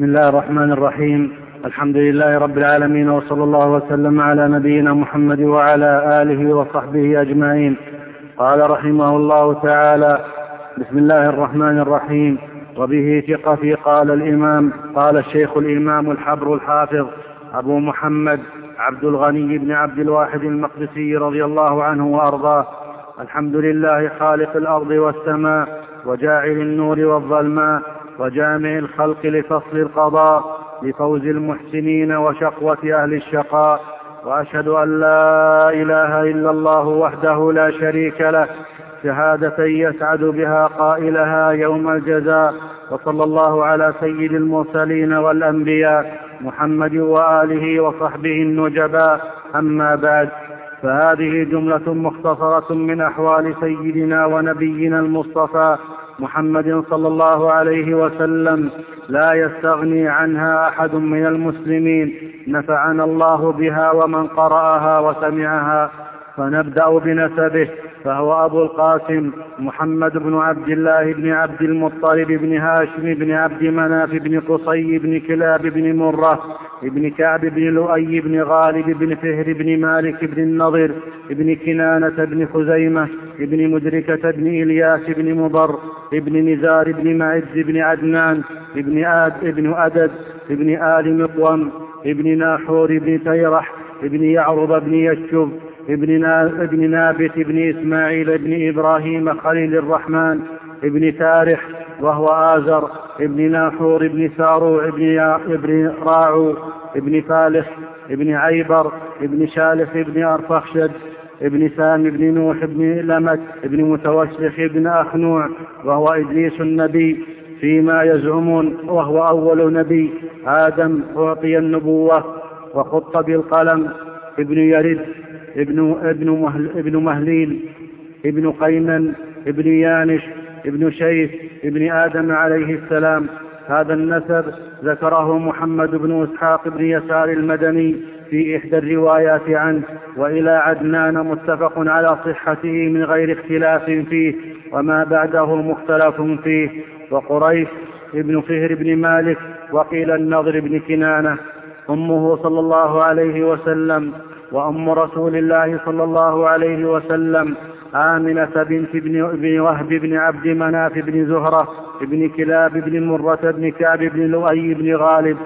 بسم الله الرحمن الرحيم. الحمد لله رب العالمين وصلى الله وسلم على نبينا محمد وعلى آله وصحبه أجمعين. قال رحمه الله تعالى بسم الله الرحمن الرحيم. وبه ثقتي قال الإمام قال الشيخ الإمام الحبر الحافظ أبو محمد عبد الغني بن عبد الواحد المقدسي رضي الله عنه وأرضاه. الحمد لله خالق الأرض والسماء وجاعل النور والظلماء وجامع الخلق لفصل القضاء لفوز المحسنين وشقوة أهل الشقاء. وأشهد أن لا إله إلا الله وحده لا شريك له. شهادة يسعد بها قائلها يوم الجزاء. وصلى الله على سيد المرسلين والأنبياء محمد وآله وصحبه النجباء. أما بعد فهذه جملة مختصرة من أحوال سيدنا ونبينا المصطفى محمد صلى الله عليه وسلم لا يستغني عنها أحد من المسلمين. نفعنا الله بها ومن قرأها وسمعها فنبدأ بنسبه. فهو أبو القاسم محمد بن عبد الله بن عبد المطلب بن هاشم بن عبد مناف بن قصي بن كلاب بن مرة بن كعب بن لؤي بن غالب بن فهر بن مالك بن النضر بن كنانة بن خزيمة بن مدركة بن إلياس بن مضر بن نزار بن معز بن عدنان بن آد بن أدد بن آل مقوم بن ناحور بن تيرح بن يعرب بن يشب ابن, ابن نابت بن إسماعيل بن إبراهيم خليل الرحمن ابن تارح وهو آزر ابن ناحور بن ساروع ابن, ابن راعو ابن فالح ابن عيبر ابن شالف ابن أرفخشد ابن سام بن نوح بن لمت ابن متوسخ بن أخنوع وهو إدريس النبي فيما يزعمون وهو أول نبي. آدم أعطي النبوة وخط بالقلم ابن يرد ابن ابن مهل ابن مهليل ابن قينن ابن يانش ابن شيث ابن آدم عليه السلام. هذا النسب ذكره محمد بن إسحاق بن يسار المدني في إحدى الروايات عنه وإلى عدنان متفق على صحته من غير اختلاف فيه وما بعده مختلف فيه. وقريش ابن فهر بن مالك وقيل النضر بن كنانة. أمه صلى الله عليه وسلم وأم رسول الله صلى الله عليه وسلم آمنة بنت بن وهب بن عبد مناف بن زهرة بن كلاب بن مرة بن كعب بن لؤي بن غالب.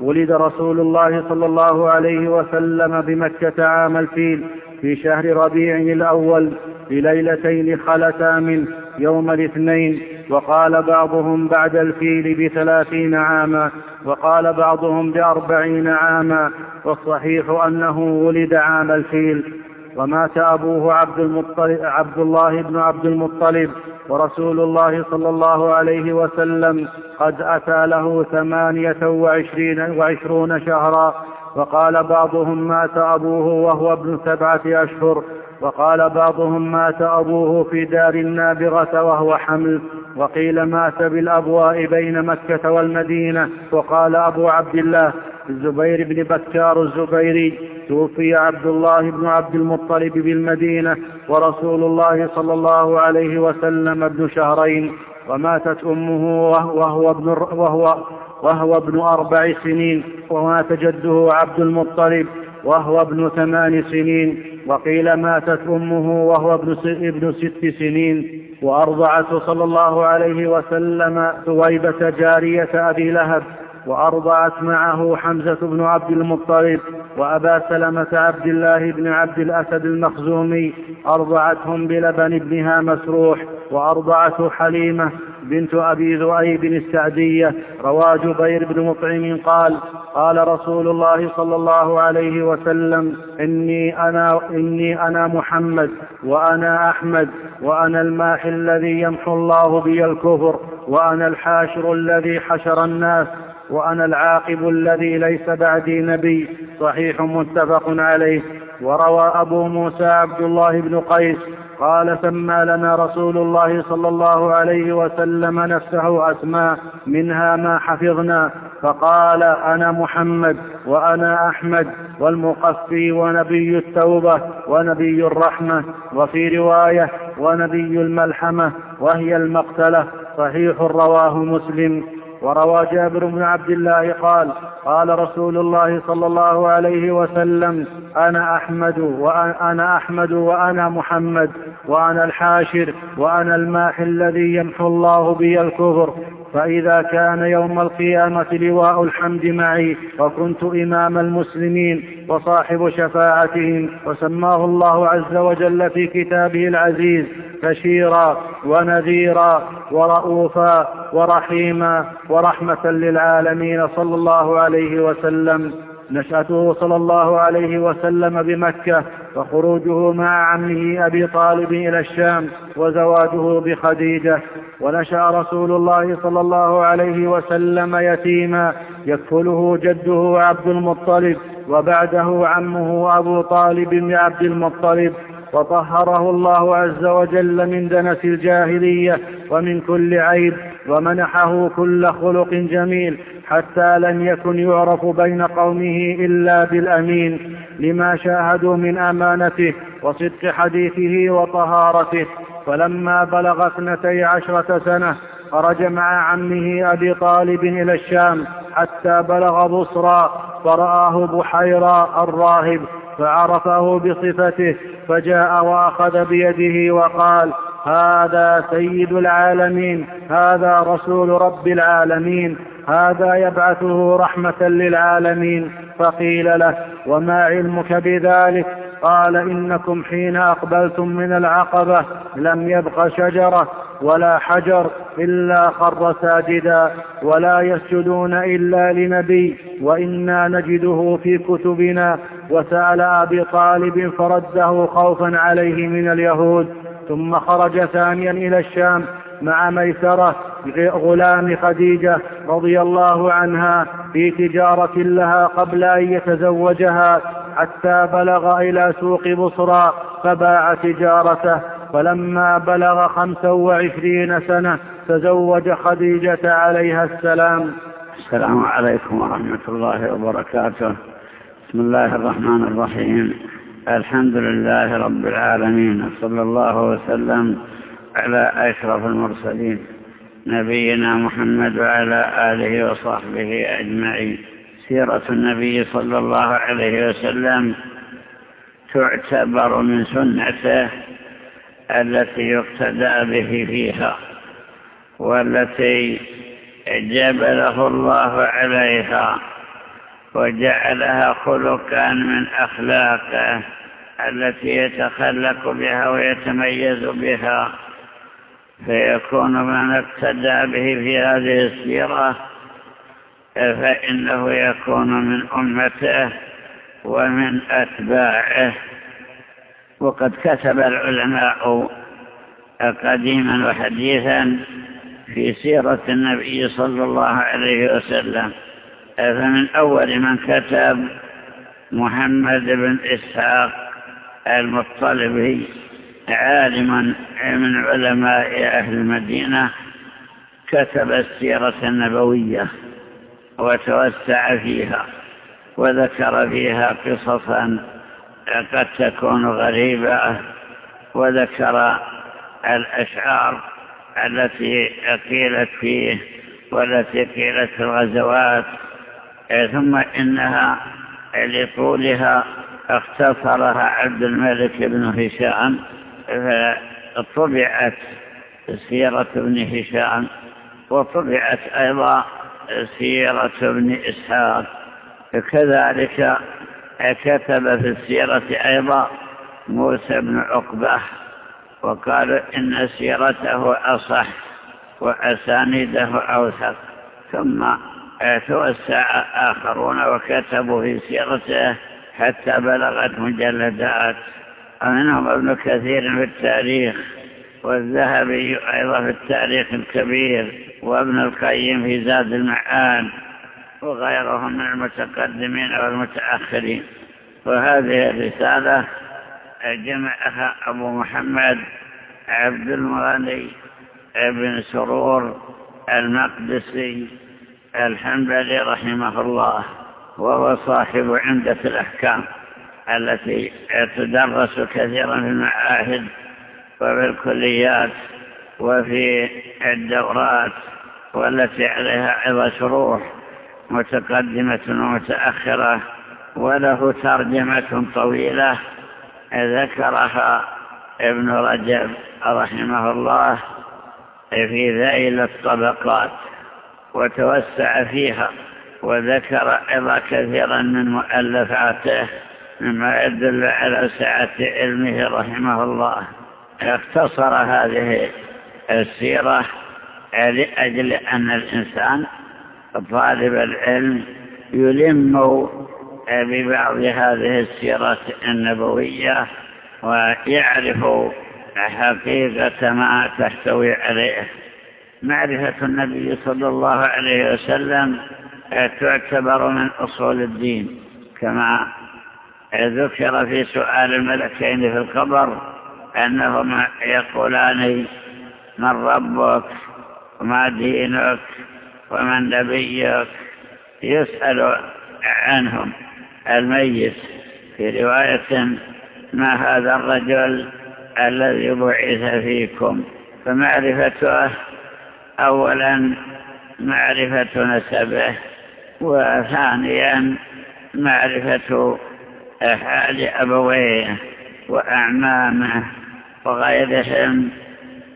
ولد رسول الله صلى الله عليه وسلم بمكة عام الفيل في شهر ربيع الأول بليلتين خلتا منه يوم الاثنين. وقال بعضهم بعد الفيل بثلاثين عاما وقال بعضهم بأربعين عاما والصحيح أنه ولد عام الفيل. ومات أبوه عبد, المطلب عبد الله بن عبد المطلب ورسول الله صلى الله عليه وسلم قد أتى له ثمانية وعشرين وعشرون شهرا. وقال بعضهم مات أبوه وهو ابن سبعة أشهر. وقال بعضهم مات أبوه في دار النابغة وهو حمل وقيل مات بالأبواء بين مكة والمدينة. وقال أبو عبد الله الزبير بن بكار الزبيري توفي عبد الله بن عبد المطلب بالمدينة ورسول الله صلى الله عليه وسلم ابن شهرين. وماتت أمه وهو ابن, وهو وهو ابن أربع سنين. ومات جده عبد المطلب وهو ابن ثمان سنين. وقيل ماتت أمه وهو ابن, ابن ست سنين وأرضعته صلى الله عليه وسلم ثويبة جارية أبي لهب. وأرضعت معه حمزة بن عبد المطلب وأبا سلمة عبد الله بن عبد الأسد المخزومي أرضعتهم بلبن ابنها مسروح وأرضعته حليمة بنت أبي ذؤيب السعدية. روى جبير بن مطعم قال قال رسول الله صلى الله عليه وسلم إني أنا, إني أنا محمد وأنا أحمد وأنا الماحي الذي يمحو الله بي الكفر وأنا الحاشر الذي حشر الناس وأنا العاقب الذي ليس بعدي نبي صحيح متفق عليه. وروى أبو موسى عبد الله بن قيس قال سمى لنا رسول الله صلى الله عليه وسلم نفسه أسماء منها ما حفظنا. فقال أنا محمد وأنا أحمد والمقفي ونبي التوبة ونبي الرحمة وفي رواية ونبي الملحمة وهي المقتلة. صحيح رواه مسلم. وروى جابر بن عبد الله قال قال رسول الله صلى الله عليه وسلم أنا أحمد وأنا أحمد وأنا محمد وأنا الحاشر وأنا الماحي الذي يمحو الله بي الكفر. فإذا كان يوم القيامة لواء الحمد معي وكنت إمام المسلمين وصاحب شفاعتهم وسماه الله عز وجل في كتابه العزيز بشيرا ونذيرا ورؤوفا ورحيما ورحمة للعالمين صلى الله عليه وسلم. نشأته صلى الله عليه وسلم بمكة وخروجه مع عمه أبي طالب إلى الشام وزواجه بخديجة. ونشأ رسول الله صلى الله عليه وسلم يتيما يكفله جده عبد المطلب وبعده عمه أبو طالب عبد المطلب. وطهره الله عز وجل من دنس الجاهلية ومن كل عيب. ومنحه كل خلق جميل حتى لم يكن يعرف بين قومه إلا بالأمين لما شاهدوا من أمانته وصدق حديثه وطهارته. فلما بلغ اثنتي عشرة سنة خرج مع عمه أبي طالب إلى الشام حتى بلغ بصرى فرآه بحيرى الراهب فعرفه بصفته فجاء وأخذ بيده وقال هذا سيد العالمين هذا رسول رب العالمين هذا يبعثه رحمة للعالمين. فقيل له وما علمك بذلك؟ قال إنكم حين أقبلتم من العقبة لم يبق شجرة ولا حجر إلا خر ساجدا ولا يسجدون إلا لنبي وإنا نجده في كتبنا. وسأل أبي طالب فرده خوفا عليه من اليهود ثم خرج ثانيا إلى الشام مع ميسرة غلام خديجة رضي الله عنها في تجارة لها قبل أن يتزوجها حتى بلغ إلى سوق بصرى فباع تجارته. فلما بلغ خمسا وعشرين سنة تزوج خديجة عليها السلام. السلام عليكم ورحمة الله وبركاته. بسم الله الرحمن الرحيم. الحمد لله رب العالمين صلى الله وسلم على أشرف المرسلين نبينا محمد وعلى آله وصحبه أجمعين. سيرة النبي صلى الله عليه وسلم تعتبر من سنته التي يقتدى به فيها والتي جبله الله عليها وجعلها خلقا من أخلاقه. التي يتخلق بها ويتميز بها فيكون من اقتدى به في هذه السيرة فإنه يكون من أمته ومن أتباعه. وقد كتب العلماء قديما وحديثا في سيرة النبي صلى الله عليه وسلم. فمن أول من كتب محمد بن إسحاق المطلبي عالما من علماء أهل المدينة كتب السيرة النبوية وتوسع فيها وذكر فيها قصصا قد تكون غريبة وذكر الأشعار التي قيلت فيه والتي قيلت في الغزوات ثم إنها لطولها اختصرها عبد الملك بن هشام فطبعت سيرة ابن هشام وطبعت أيضا سيرة ابن إسحاق. كذلك كتب في السيرة أيضا موسى بن عقبة وقالوا إن سيرته أصح وأسانيده أوثق. ثم توسع آخرون وكتبوا في سيرته حتى بلغت مجلدات. ومنهم ابن كثير في التاريخ والذهبي أيضا في التاريخ الكبير وابن القيم في زاد المعاد وغيرهم من المتقدمين والمتأخرين. وهذه الرسالة جمعها أبو محمد عبد المغني بن سرور المقدسي الحنبلي رحمه الله. وهو صاحب عمدة الأحكام التي تدرس كثيرا في المعاهد وفي الكليات وفي الدورات والتي عليها عظة شروح متقدمة ومتأخرة وله ترجمة طويلة ذكرها ابن رجب رحمه الله في ذيل الطبقات وتوسع فيها. وذكر أيضا كثيرا من مؤلفاته مما يدل على سعة علمه رحمه الله. اختصر هذه السيرة لأجل أن الإنسان طالب العلم يلم ببعض هذه السيرة النبوية ويعرف حقيقة ما تحتوي عليه. معرفة النبي صلى الله عليه وسلم تعتبر من أصول الدين كما ذكر في سؤال الملكين في القبر أنهما يقولان من ربك وما دينك ومن نبيك يسأل عنهم الميت. في رواية ما هذا الرجل الذي بعث فيكم؟ فمعرفته أولا معرفة نسبه وثانيا معرفة حال أبويه وأعمامه وغيرهم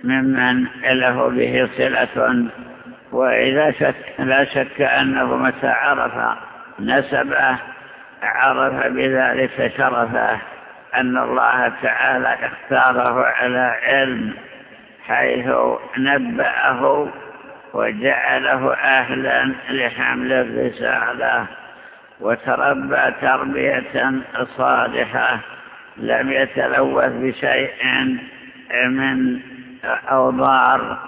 ممن له به صلة. وإذا شك لا شك أنه متى عرف نسبه عرف بذلك شرفه أن الله تعالى اختاره على علم حيث نبأه وجعله أهلا لحمل الرسالة وتربى تربية صالحة لم يتلوث بشيء من أوضار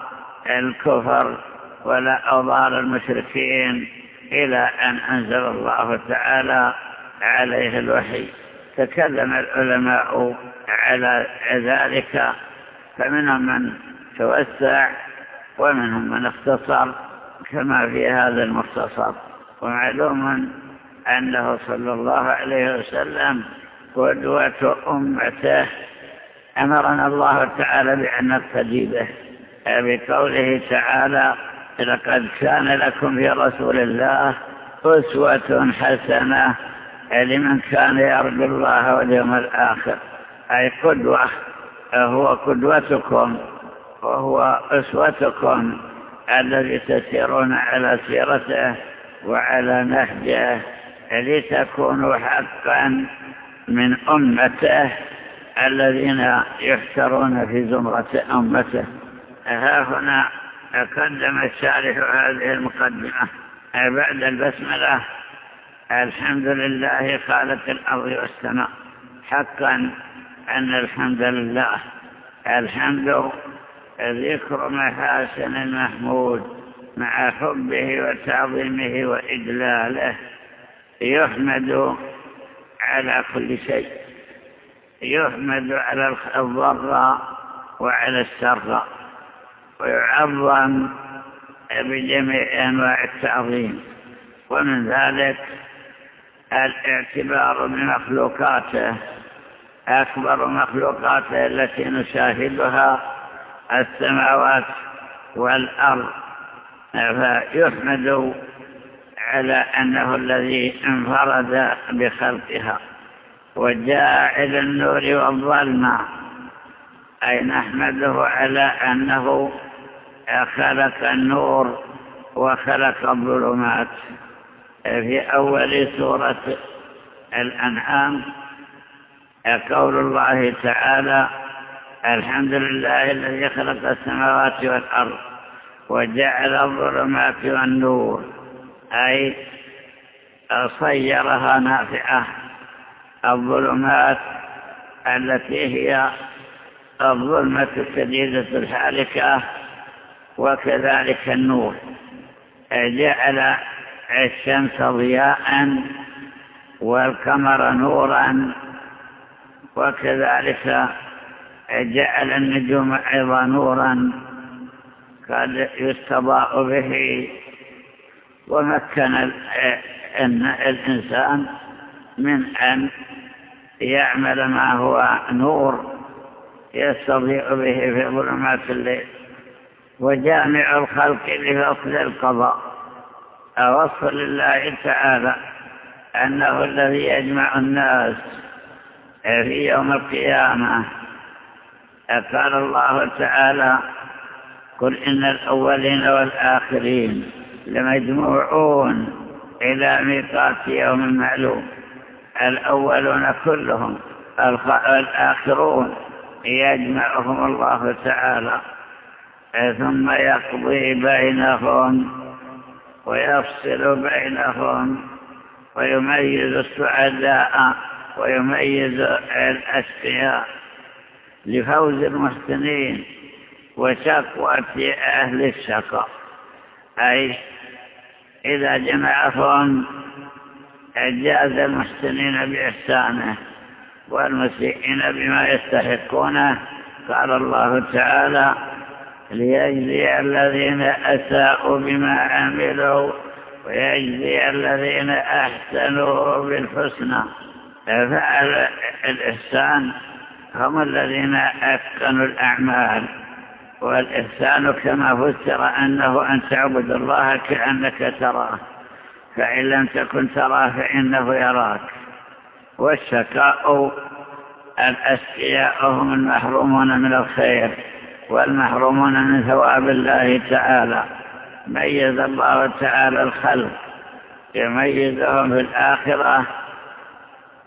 الكفر ولا أوضار المشركين إلى أن أنزل الله تعالى عليه الوحي. تكلم العلماء على ذلك فمنهم من توسع ومنهم من اختصر كما في هذا المختصر. ومعلوم أنه صلى الله عليه وسلم قدوة أمته. أمرنا الله تعالى بأن نقتدي به. بقوله تعالى لقد كان لكم في رسول الله أسوة حسنة لمن كان يرجو الله واليوم الآخر. أي قدوة. هو قدوتكم. وهو أسوتكم الذي تسيرون على سيرته وعلى نهجه لتكونوا حقا من أمته الذين يحشرون في زمرة أمته. ها هنا قدم الشارح هذه المقدمة. بعد البسملة الحمد لله خالق الأرض والسماء. حقا أن الحمد لله. الحمد ذكر محاسن المحمود مع حبه وتعظيمه وإجلاله يحمد على كل شيء. يحمد على الضراء وعلى السراء ويعظم بجميع أنواع التعظيم. ومن ذلك الاعتبار بمخلوقاته. أكبر مخلوقاته التي نشاهدها السماوات والأرض فيحمد على أنه الذي انفرد بخلقها وجاعل النور والظلمة. أي نحمده على أنه خلق النور وخلق الظلمات. في أول سورة الأنعام قول الله تعالى الحمد لله الذي خلق السماوات والأرض وجعل الظلمات والنور. أي صيرها نافعة. الظلمات التي هي الظلمة الشديدة الحالكة وكذلك النور. جعل الشمس ضياء والقمر نورا وكذلك جعل النجوم أيضا نورا قد يستضاء به ومكن الإنسان من أن يعمل ما هو نور يستضيء به في ظلمات الليل. وجامع الخلق لفصل القضاء. أوصف لله تعالى أنه الذي يجمع الناس في يوم القيامة قال الله تعالى قل إن الأولين والآخرين لمجموعون إلى ميقات يوم معلوم. الأولون كلهم الآخرون يجمعهم الله تعالى. ثم يقضي بينهم ويفصل بينهم ويميز السعداء ويميز الأشقياء. لفوز المحسنين وشقوة أهل الشقاء. أي إذا جمعهم أجاز المحسنين بإحسانه والمسيئين بما يستحقونه قال الله تعالى ليجزي الذين أساءوا بما عملوا ويجزي الذين أحسنوا بالحسنى. فعل الإحسان هم الذين أتقنوا الأعمال والإحسان كما فسر أنه أن تعبد الله كأنك تراه فإن لم تكن تراه فإنه يراك. والشكاء الأسقياء هم المحرومون من الخير والمحرومون من ثواب الله تعالى. ميز الله تعالى الخلق يميزهم في الآخرة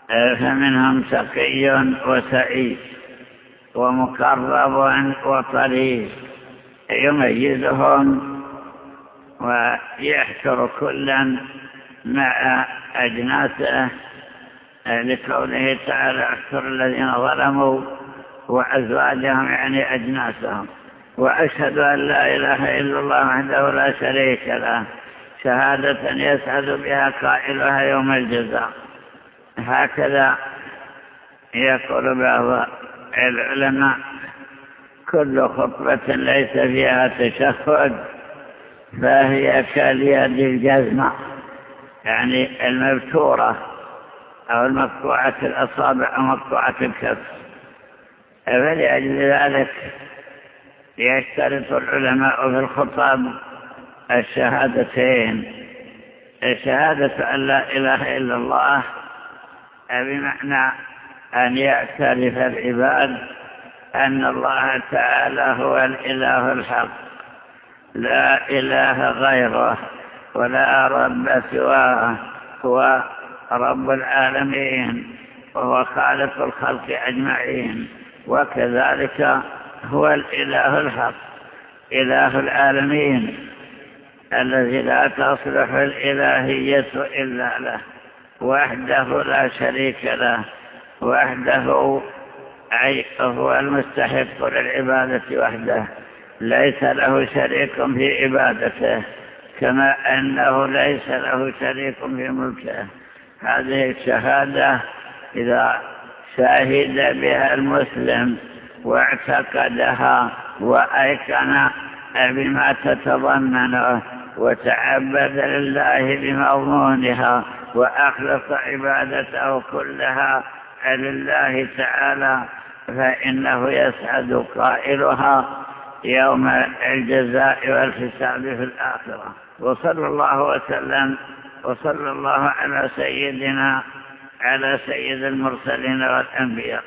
فمنهم سقي وسعيد ومقرب وطريق؟ يميزهم ويحشر كلا مع أجناسه. لكونه تعالى احشر الذين ظلموا وأزواجهم يعني أجناسهم. وأشهد أن لا إله إلا الله وحده لا شريك له. شهادة يسعد بها قائلها يوم الجزاء. هكذا يقول بعض العلماء كل خطبة ليس فيها تشهد فهي كاليد الجزمة يعني المبتورة أو المقطوعة الأصابع أو مقطوعة الكف. فلأجل ذلك يشترط العلماء في الخطاب الشهادتين الشهادة أن لا إله إلا الله بمعنى أن يعترف العباد أن الله تعالى هو الإله الحق لا إله غيره ولا رب سواه هو رب العالمين وهو خالق الخلق أجمعين وكذلك هو الإله الحق إله العالمين الذي لا تصلح الإلهية إلا له. وحده لا شريك له وحده أي هو المستحق للعبادة وحده. ليس له شريك في عبادته كما أنه ليس له شريك في ملكه. هذه الشهادة إذا شهد بها المسلم واعتقدها وأيقن بما تتضمنه وتعبد لله بمضمونها وأخلص عبادته كلها لله تعالى فإنه يسعد قائلها يوم الجزاء والحساب في الآخرة. وصلى الله وسلم وصلى الله على سيدنا على سيد المرسلين والأنبياء.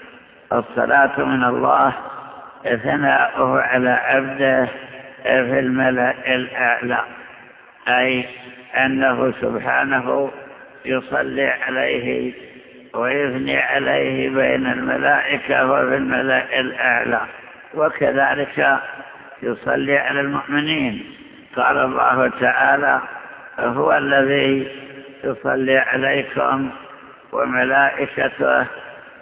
الصلاة من الله ثناؤه على عبده في الملأ الأعلى. أي أنه سبحانه يصلي عليه ويثني عليه بين الملائكة وفي الملأ الأعلى. وكذلك يصلي على المؤمنين. قال الله تعالى هو الذي يصلي عليكم وملائكته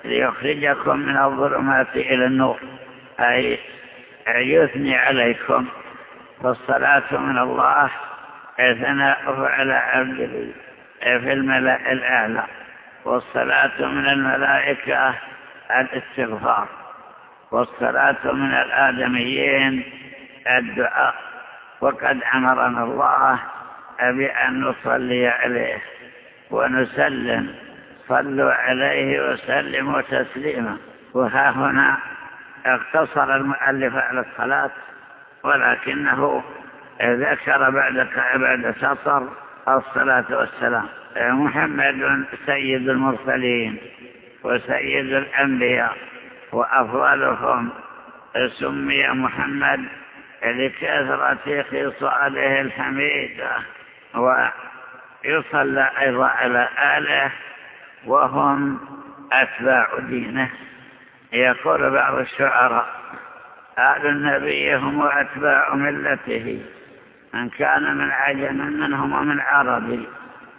ليخرجكم من الظلمات إلى النور. أي يثني عليكم. فالصلاة من الله ثناؤه على عبده. في الملأ الأعلى والصلاة من الملائكة الاستغفار والصلاة من الآدميين الدعاء. وقد أمرنا الله بأن نصلي عليه ونسلم. صلوا عليه وسلموا تسليما. وها هنا اقتصر المؤلف على الصلاة ولكنه ذكر بعد بعد سطر الصلاة والسلام. محمد سيد المرسلين وسيد الأنبياء وأفضلهم. سمي محمد لكثرة خصاله الحميدة ويصلى أيضا على آله وهم أتباع دينه. يقول بعض الشعراء آل النبي هم أتباع ملته. من كان من عجم منهم ومن عربي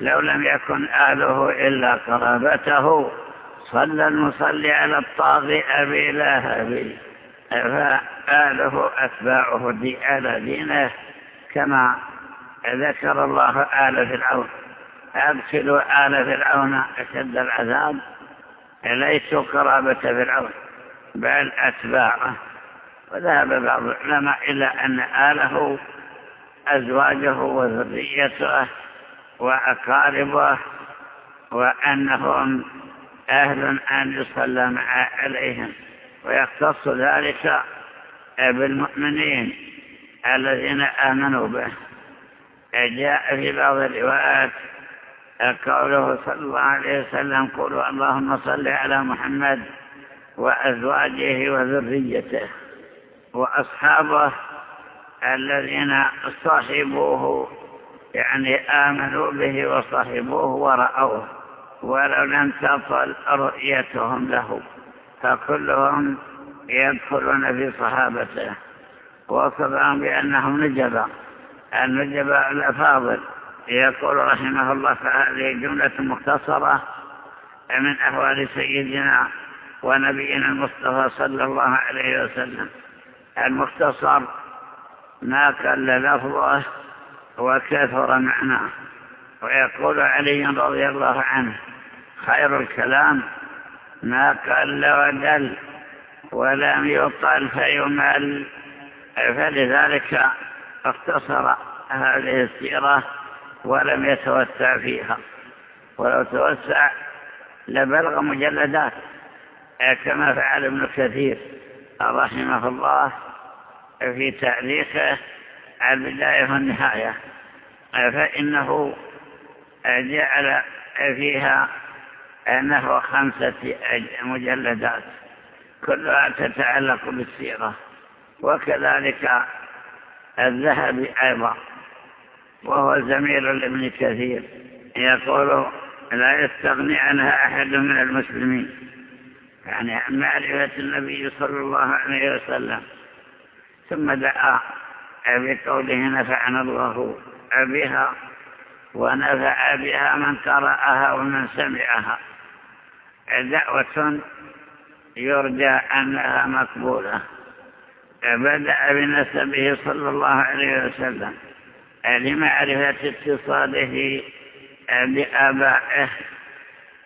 لو لم يكن آله إلا قرابته. صلى المصلي على الطاغي أبي لهب. فآله أتباعه دي آل دينه. كما ذكر الله آل فرعون. أدخلوا آل فرعون أشد العذاب. ليسوا قرابة فرعون بل أتباعه. وذهب بعض العلماء إلى أن آله أزواجه وذريته وأقاربه وأنهم أهل أن يصلى عليهم. ويختص ذلك بالمؤمنين الذين آمنوا به. جاء في بعض الروايات قوله صلى الله عليه وسلم قولوا اللهم صل على محمد وأزواجه وذريته وأصحابه الذين صاحبوه يعني آمنوا به وصاحبوه ورأوه ولو لم تصل رؤيتهم له فكلهم يدخلون في صحابته. وصفهم بأنهم نجبا النجبا الأفاضل. يقول رحمه الله فهذه جملة مختصرة من أحوال سيدنا ونبينا المصطفى صلى الله عليه وسلم. المختصر ما قل لفظه وكثر معناه. ويقول علي رضي الله عنه خير الكلام ما قل ودل ولم يطل فيمل. فلذلك اختصر هذه السيرة ولم يتوسع فيها. ولو توسع لبلغ مجلدات كما فعل ابن كثير رحمه الله. في تاريخه البداية والنهاية. فإنه جعل فيها أنه خمسة مجلدات كلها تتعلق بالسيرة وكذلك الذهب أيضا وهو زميل لابن كثير. يقول لا يستغني عنها أحد من المسلمين. يعني عن معرفة النبي صلى الله عليه وسلم. ثم دعا بقوله نفعنا الله بها ونفع بها من قرأها ومن سمعها. دعوة يرجى أنها مقبولة. بدأ بنسبه صلى الله عليه وسلم لمعرفة اتصاله بآبائه.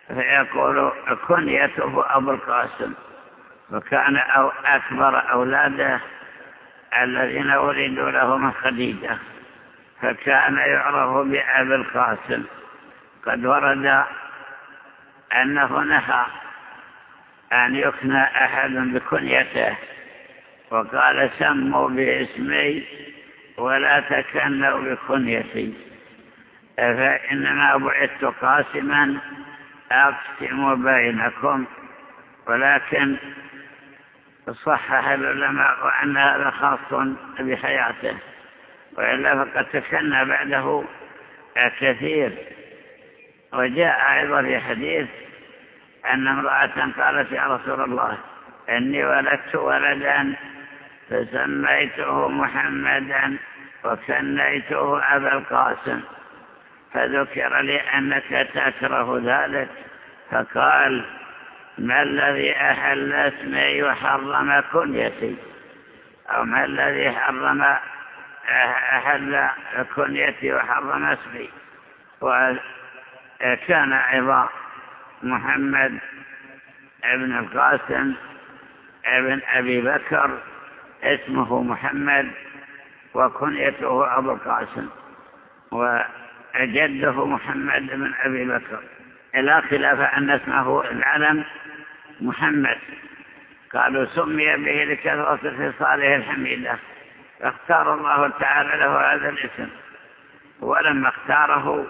فيقول كنيته أبو القاسم. وكان أو أكبر أولاده الذين ولدوا له من خديجة فكان يعرف بأبي القاسم. قد ورد أنه نهى أن يكنى أحد بكنيته وقال سموا باسمي ولا تكنوا بكنيتي. فإنما بعثت قاسما أقسم بينكم ولكن صحح العلماء أن هذا خاص بحياته وإلا فقد تكنى بعده كثير. وجاء أيضا في حديث أن امرأة قالت يا رسول الله إني ولدت ولدا فسميته محمدا وكنيته أبا القاسم فذكر لي أنك تكره ذلك فقال ما الذي أحل اسمي وحرم كنيتي؟ أو ما الذي حرم أحل كنيتي وحرم اسمي؟ وكان أيضا محمد ابن القاسم ابن أبي بكر اسمه محمد وكنيته أبو القاسم وجده محمد بن أبي بكر. لا خلاف أن اسمه العلم محمد قالوا سمي به لكثرة خصاله الحميدة. اختار الله تعالى له هذا الاسم. ولما اختاره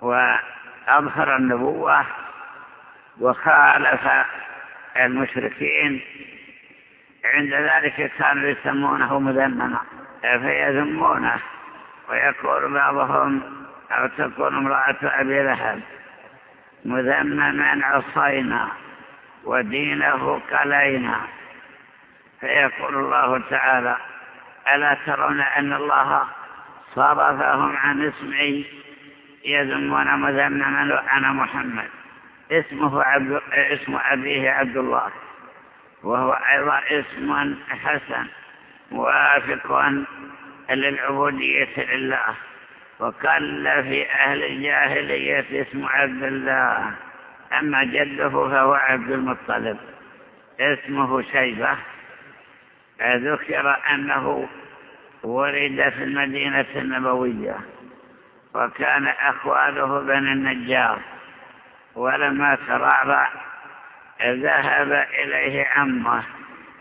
وأظهر النبوة وخالف المشركين. عند ذلك كانوا يسمونه مذمما فيذمونه ويقول بعضهم أو تكون امرأة أبي لهب مذمما عصينا. ودينه قلينا فيقول الله تعالى ألا ترون أن الله صرفهم عن اسمي يذمون مذمما أنا محمد. اسمه عبد اسم أبيه عبد الله. وهو أيضا اسم حسن موافق للعبودية لله. وقال في أهل الجاهلية اسم عبد الله. أما جده فهو عبد المطلب. اسمه شيبة. ذكر أنه ولد في المدينة النبوية وكان أخواله بني النجار. ولما ترعرع ذهب إليه عمه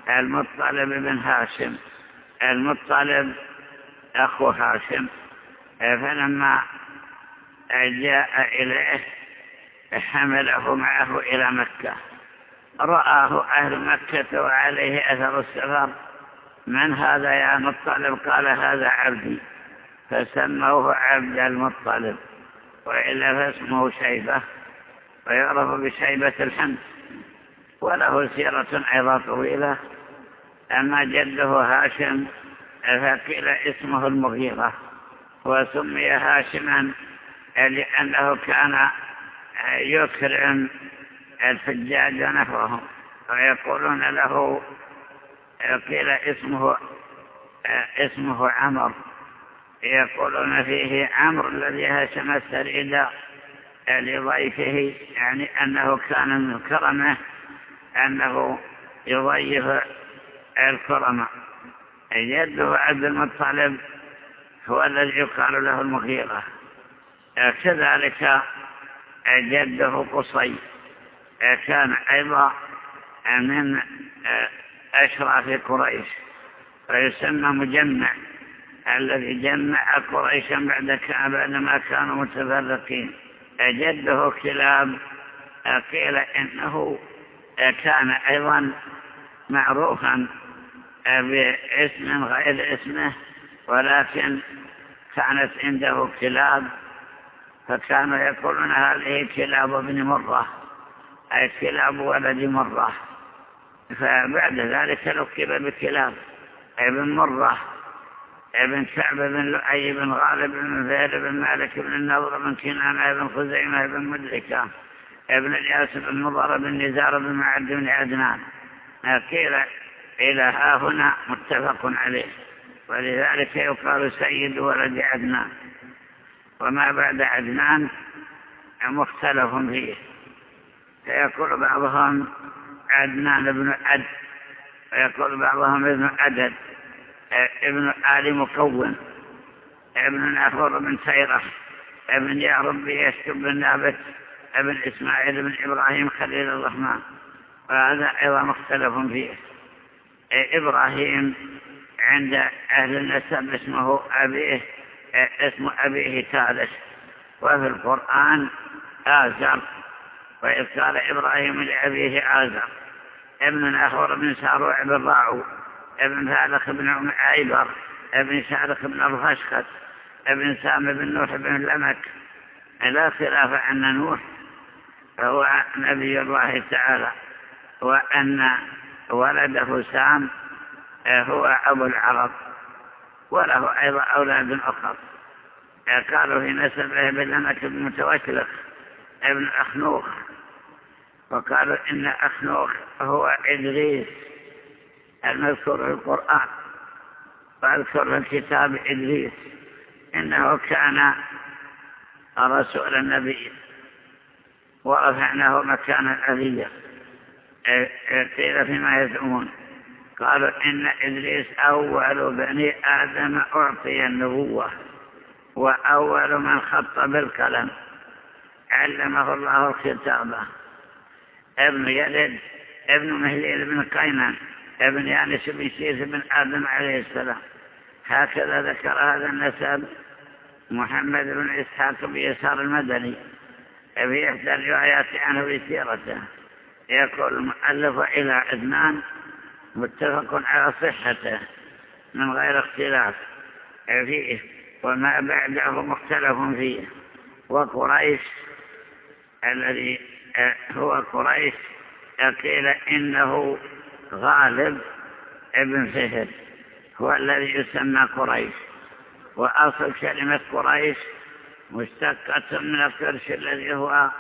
المطلب بن هاشم. المطلب أخو هاشم. فلما جاء إليه حمله معه إلى مكة. رآه أهل مكة وعليه أثر السفر. من هذا يا مطلب؟ قال هذا عبدي. فسموه عبد المطلب. وإلا فاسمه شيبة. ويعرف بشيبة الحمد وله سيرة أيضا طويلة. أما جده هاشم فقيل اسمه المغيرة. وسمي هاشما لأنه كان يكرم الحجاج نحوهم ويقولون له قيل اسمه اسمه عمر. يقولون فيه عمر الذي هشم السريد لضيفه يعني أنه كان من كرمه أنه يضيف الكرم. جده عبد المطلب هو الذي يقال له المغيرة. كذلك جده قصي كان أيضا من أشراف قريش ويسمى مجمع الذي جمع قريشا بعد بعدما كانوا متفرقين. جده كلاب قيل إنه كان أيضا معروفا باسم غير اسمه ولكن كانت عنده كلاب فكانوا يقولون هذه كلاب ابن مرة أي كلاب ولد مرة. فبعد ذلك لقب بكلاب ابن مرة ابن كعب بن لؤي بن غالب بن زيد بن مالك بن النضر بن كنانة بن خزيمة بن مدركة ابن الياس بن مضر بن نزار بن معد بن عدنان. قيل إلى ها هنا متفق عليه ولذلك يقال سيد ولد عدنان. وما بعد عدنان مختلف فيه. فيقول بعضهم عدنان بن عد ويقول بعضهم ابن عدد ابن آل مكون ابن نافور بن سيرة ابن يا ربي يشتب بن نابت ابن إسماعيل بن إبراهيم خليل الرحمن. وهذا أيضا مختلف فيه. إبراهيم عند أهل النسب اسمه أبيه اسم أبيه ثالث وفي القرآن آزر وإذ قال إبراهيم لأبيه آزر ابن أخور بن ساروع بن راعو ابن فالخ بن عيبر ابن شارخ بن الفشخت ابن سام بن نوح بن لمك. لا خلاف أن نوح هو نبي الله تعالى وأن ولده سام هو أبو العرب. وله أيضا أولاد أخر. قالوا في نسبه بلمك بن متوشلخ ابن أخنوخ. وقالوا إن أخنوخ هو إدريس المذكور في القرآن. وأذكر في الكتاب إدريس. إنه كان رسول النبي. ورفعناه مكانا عليا قيل فيما يزعمون. قالوا إن إدريس أول بني آدم أعطي النبوة وأول من خط بالقلم علمه الله الكتابة ابن يلد ابن مهليل بن قينان ابن يانس بن سيس بن آدم عليه السلام. هكذا ذكر هذا النسب محمد بن إسحاق بيسار المدني. في إحدى الروايات عنه في سيرته يقول المؤلف إلى عدنان متفق على صحته من غير اختلاف. فيه وما بعده مختلف فيه. وقريش الذي هو قريش قيل إنه غالب ابن فهد هو الذي يسمى قريش. وأصل كلمة قريش مشتقة من القرش الذي هو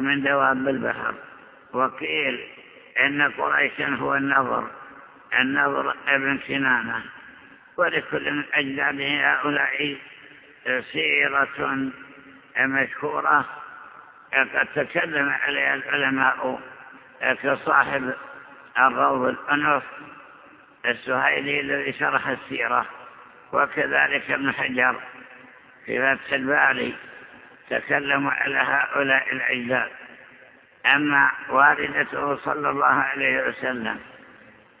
من دواب البحر. وقيل إن قريشا هو النظر. النظر ابن سنانة ولكل من أجداده هؤلاء سيرة مشهورة. قد تكلم عليها العلماء كصاحب الروض الأنف السهيلي الذي شرح السيرة. وكذلك ابن حجر في فتح الباري تكلموا على هؤلاء الأجداد أما والدته صلى الله عليه وسلم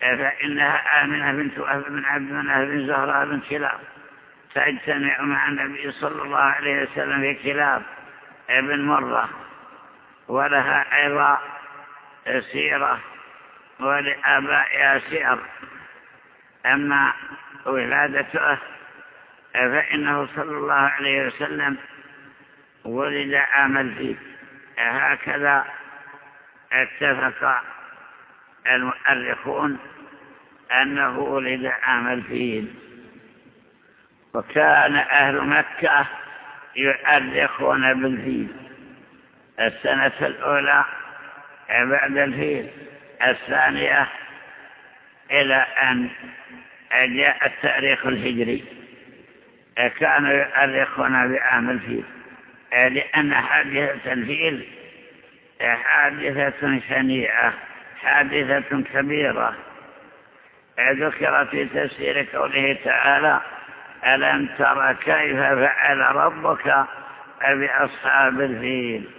فإنها آمنة بنت أهل بن عبد مناف بن زهراء بن كلاب. تجتمع مع النبي صلى الله عليه وسلم في كلاب ابن مرة. ولها أيضا سيرة ولآبائها سير. أما ولادته فإنه صلى الله عليه وسلم ولد عام الفيل هكذا اتفق المؤرخون أنه ولد عام الفيل وكان أهل مكة يؤرخون بالفيل. السنة الأولى بعد الفيل. الثانية إلى أن جاء التاريخ الهجري. كانوا يؤرخون بعام الفيل. لأن حادثة الفيل حادثة شنيعة. حادثة كبيرة. ذكر في تفسير قوله تعالى ألم ترى كيف فعل ربك بأصحاب الفيل؟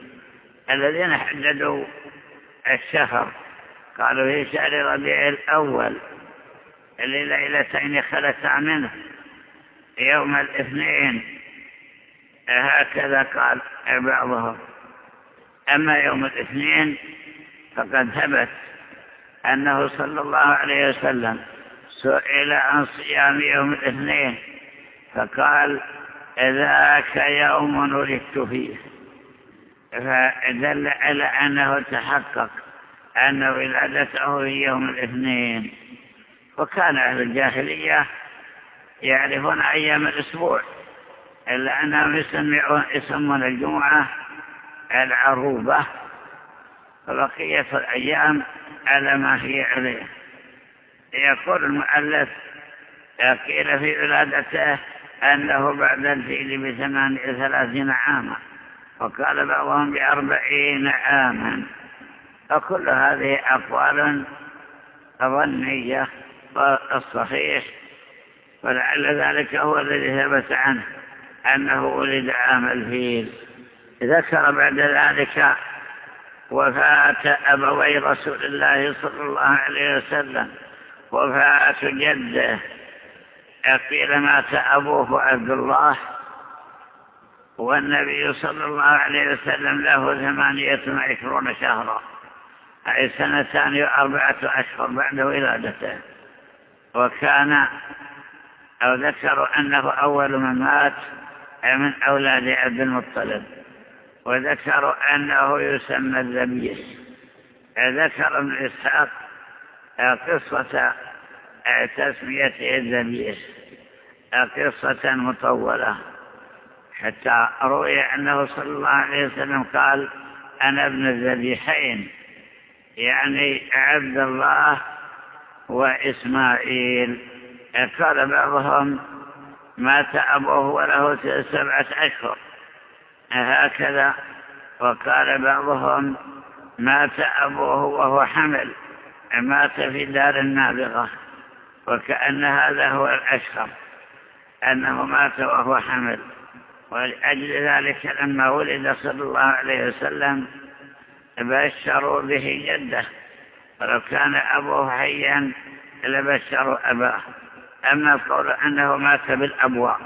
الذين حددوا الشهر قالوا في شهر ربيع الأول لليلتين خلتا منه يوم الاثنين. هكذا قال بعضهم. أما يوم الاثنين فقد ثبت أنه صلى الله عليه وسلم سئل عن صيام يوم الاثنين فقال ذاك يوم ولدت فيه. فدل على أنه تحقق أن ولادته في يوم الاثنين. وكان أهل الجاهلية يعرفون أيام الأسبوع إلا أنهم يسمون الجمعة العروبة وبقية الأيام على ما هي عليه. يقول المؤلف قيل في ولادته أنه بعد الفيل بثمان ثلاثين عاما وقال بعضهم بأربعين عاما. وكل هذه أقوال ظنية والصحيح ولعل ذلك هو الذي ثبت عنه أنه ولد عام الفيل. ذكر بعد ذلك وفاة أبوي رسول الله صلى الله عليه وسلم وفاة جده. قيل مات أبوه عبد الله والنبي صلى الله عليه وسلم له ثمانية وعشرون شهرا أي سنتان وأربعة أشهر بعد ولادته. وكان أو ذكروا أنه أول من مات من أولاد عبد المطلب. وذكروا أنه يسمى الذبيح ذكر ابن إسحاق قصة تسميته الذبيح قصة مطولة. حتى روي أنه صلى الله عليه وسلم قال أنا ابن الذبيحين. يعني عبد الله وإسماعيل. قال بعضهم مات أبوه وله سبعة أشهر. هكذا وقال بعضهم مات أبوه وهو حمل مات في دار النابغة وكأن هذا هو الأشهر أنه مات وهو حمل. ولأجل ذلك لما ولد صلى الله عليه وسلم بشروا به جده. ولو كان أبوه حيا لبشروا أباه. أما القول أنه مات بالأبواء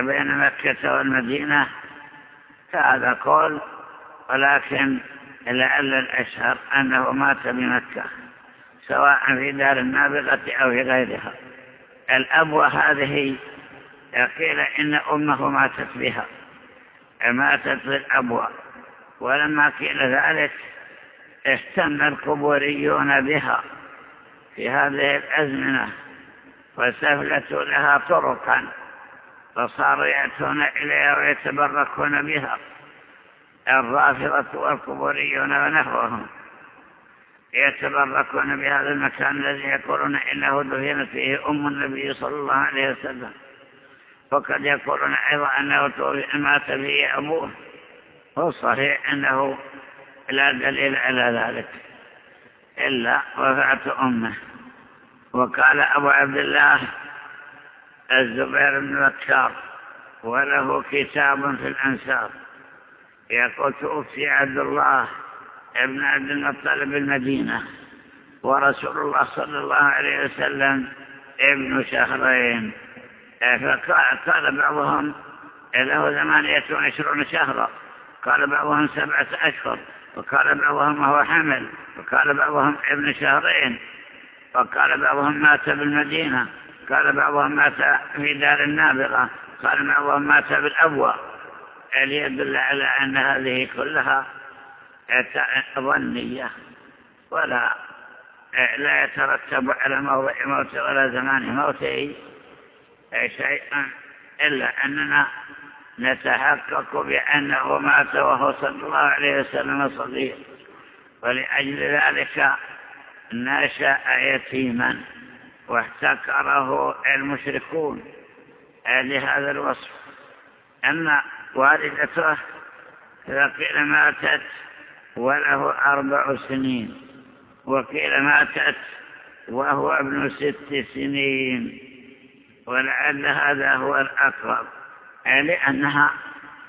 بين مكة والمدينة فهذا قول ولكن لعل الأشهر أنه مات بمكة سواء في دار النابغة أو في غيرها. الأبوة هذه قيل إن أمه ماتت بها ماتت بالأبوة ولما قيل ذلك اهتم القبوريون بها في هذه الأزمنة وسهلت لها طرقا. فصاروا يأتون إليها ويتبركون بها. الرافضة والقبوريون ونحوهم يتبركون بهذا المكان الذي يقولون إنه دفنت فيه أم النبي صلى الله عليه وسلم. وقد يقولون أيضا أنه مات فيه أبوه. هو صحيح أنه لا دليل على ذلك. إلا وفاة أمه. وقال أبو عبد الله الزبير بن بكار وله كتاب في الأنساب يقول توفي عبد الله ابن عبد المطلب المدينة ورسول الله صلى الله عليه وسلم ابن شهرين. فقال بعضهم له ثمانية وعشرون شهرا. قال بعضهم سبعة أشهر. وقال بعضهم وهو حمل. وقال بعضهم ابن شهرين. وقال بعضهم مات بالمدينة. قال بعضهم مات في دار النابغة قال بعضهم مات بالأبوى ليدل على أن هذه كلها ظنية؟ ولا. لا يترتب على موضع موت ولا زمان موته شيئا إلا أننا نتحقق بأنه مات وهو صلى الله عليه وسلم صغير. ولأجل ذلك نشأ يتيما. واحتكره المشركون. لهذا الوصف. أما والدته فقيل ماتت وله أربع سنين. وقيل ماتت وهو ابن ست سنين. ولعل هذا هو الأقرب. لأنها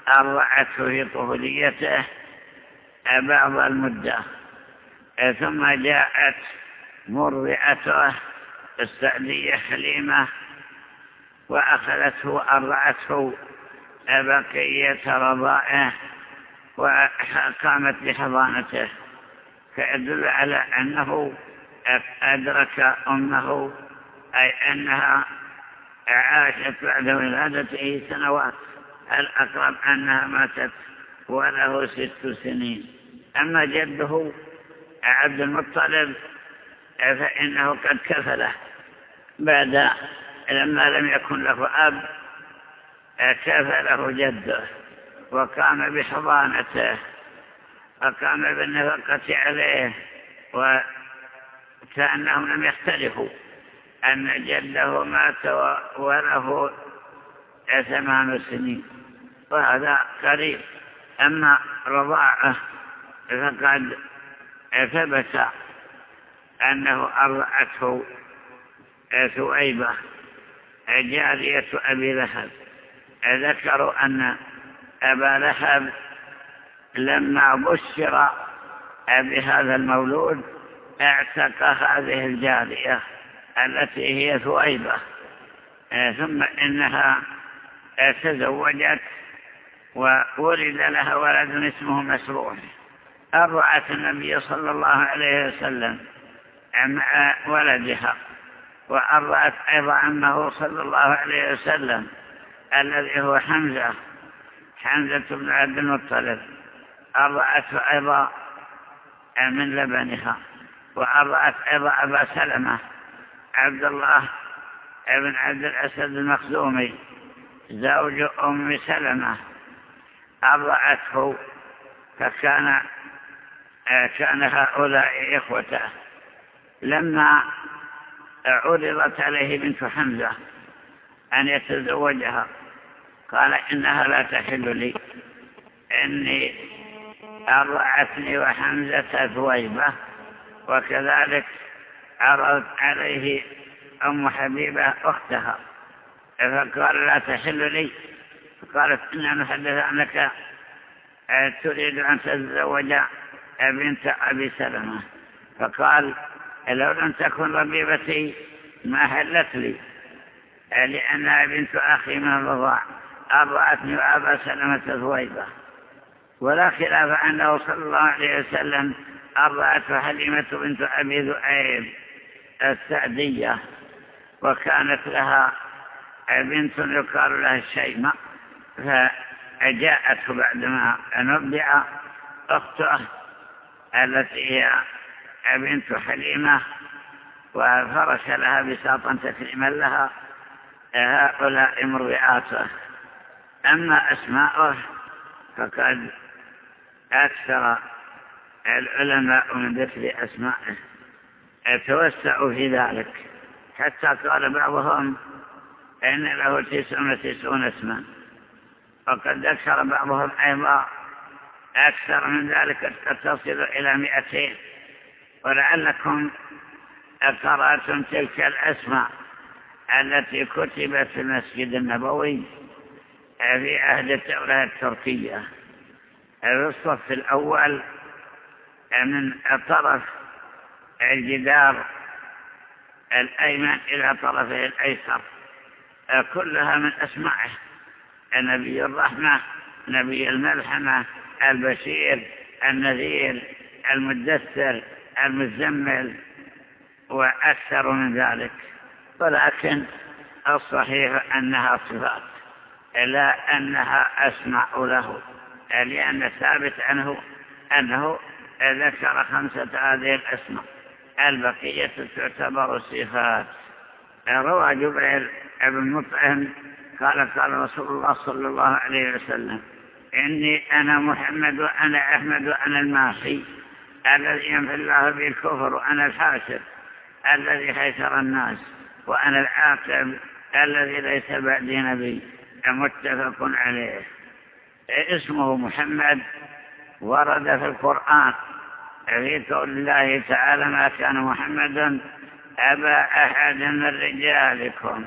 أرضعته في طفوليته بعض المدة. ثم جاءت مرضعته السعدية حليمة وأخذته وأرضعته بقية رضائه وقامت بحضانته فيدل على أنه أدرك أمه أي أنها عاشت بعد ولادته سنوات. الأقرب أنها ماتت وله ست سنين. أما جده عبد المطلب فإنه قد كفله. بعد لما لم يكن له أب كفله جده وقام بحضانته وقام بالنفقة عليه وكأنهم لم يختلفوا. أن جده مات وله ثمان سنين وهذا قريب. أما رضاعه فقد ثبت أنه أرضعته ثويبة جارية أبي لهب. ذكروا أن أبا لهب لما بشر بهذا المولود اعتق هذه الجارية التي هي ثويبة ثم إنها تزوجت وولد لها ولد اسمه مسروح. أرعت النبي صلى الله عليه وسلم مع ولدها وأرضعت أيضا عمه صلى الله عليه وسلم الذي هو حمزة حمزة بن عبد المطلب أرضعته أيضا من لبنها وأرضعت أيضا أبا سلمة عبد الله بن عبد الأسد المخزومي زوج أم سلمة أرضعته فكان كان هؤلاء إخوته. لما عرضت عليه بنت حمزة أن يتزوجها قال إنها لا تحل لي. إني أرضعتني وحمزة ثويبة وكذلك عرضت عليه أم حبيبة أختها. فقال لا تحل لي. فقالت إنا نحدث أنك تريد أن تتزوج بنت أبي سلمة. فقال لو لم تكن ربيبتي ما حلت لي. لأنها بنت أخي من الرضاع. أرضعتني وأبا سلمة ثويبة ولا خلاف أنه صلى الله عليه وسلم أرضعته حليمة بنت أبي ذؤيب السعدية. وكانت لها بنت يقال لها الشيمة. فجاءته بعدما نبع أخته التي هي بنت حليمة وفرش لها بساطا تكريما لها. هؤلاء مرضعاته أما أسماءه فقد أكثر العلماء من ذكر أسمائه. توسعوا في ذلك. حتى قال بعضهم إن له تسعون وتسعون اسما. وقد ذكر بعضهم أيضا أكثر من ذلك قد تصل إلى مئتين. ولعلكم قرأتم تلك الأسماء التي كتبت في المسجد النبوي في عهد الدولة التركية. الصف الأول من طرف الجدار الأيمن إلى طرفه الأيسر. كلها من أسمائه. نبي الرحمة نبي الملحمة البشير النذير المدثر المزمل وأكثر من ذلك ولكن الصحيح أنها صفات لا أنها أسمع له لأن ثابت عنه أنه ذكر خمسة هذه الأسماء. البقية تعتبر صفات. روى جبريل بن مطعم قال قال رسول الله صلى الله عليه وسلم إني أنا محمد وأنا أحمد وأنا الماحي الذي ينفي الله به الكفر وأنا الحاشر الذي حيشر الناس وأنا العاقب الذي ليس بعدي نبي متفق عليه. اسمه محمد ورد في القرآن. في قول الله تعالى ما كان محمد أبا أحد من رجالكم.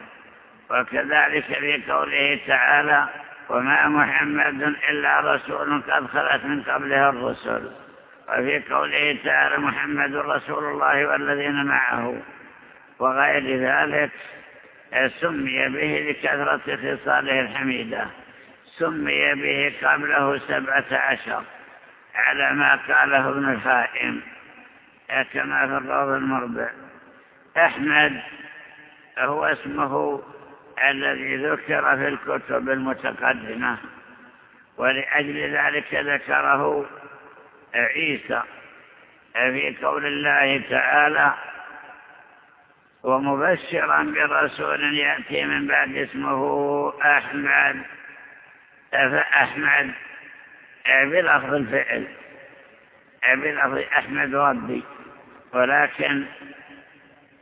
وكذلك في قوله تعالى وما محمد إلا رسول قد خلت من قبله الرسل. وفي قوله تعالى محمد رسول الله والذين معه. وغير ذلك سمي به لكثرة خصاله الحميدة. سمي به قبله سبعة عشر على ما قاله ابن الحائم كما في الروض المربع. أحمد هو اسمه الذي ذكر في الكتب المتقدمة. ولأجل ذلك ذكره عيسى في قول الله تعالى ومبشرا برسول يأتي من بعد اسمه أحمد. فأحمد بلفظ الفعل بلفظ أحمد ربي ولكن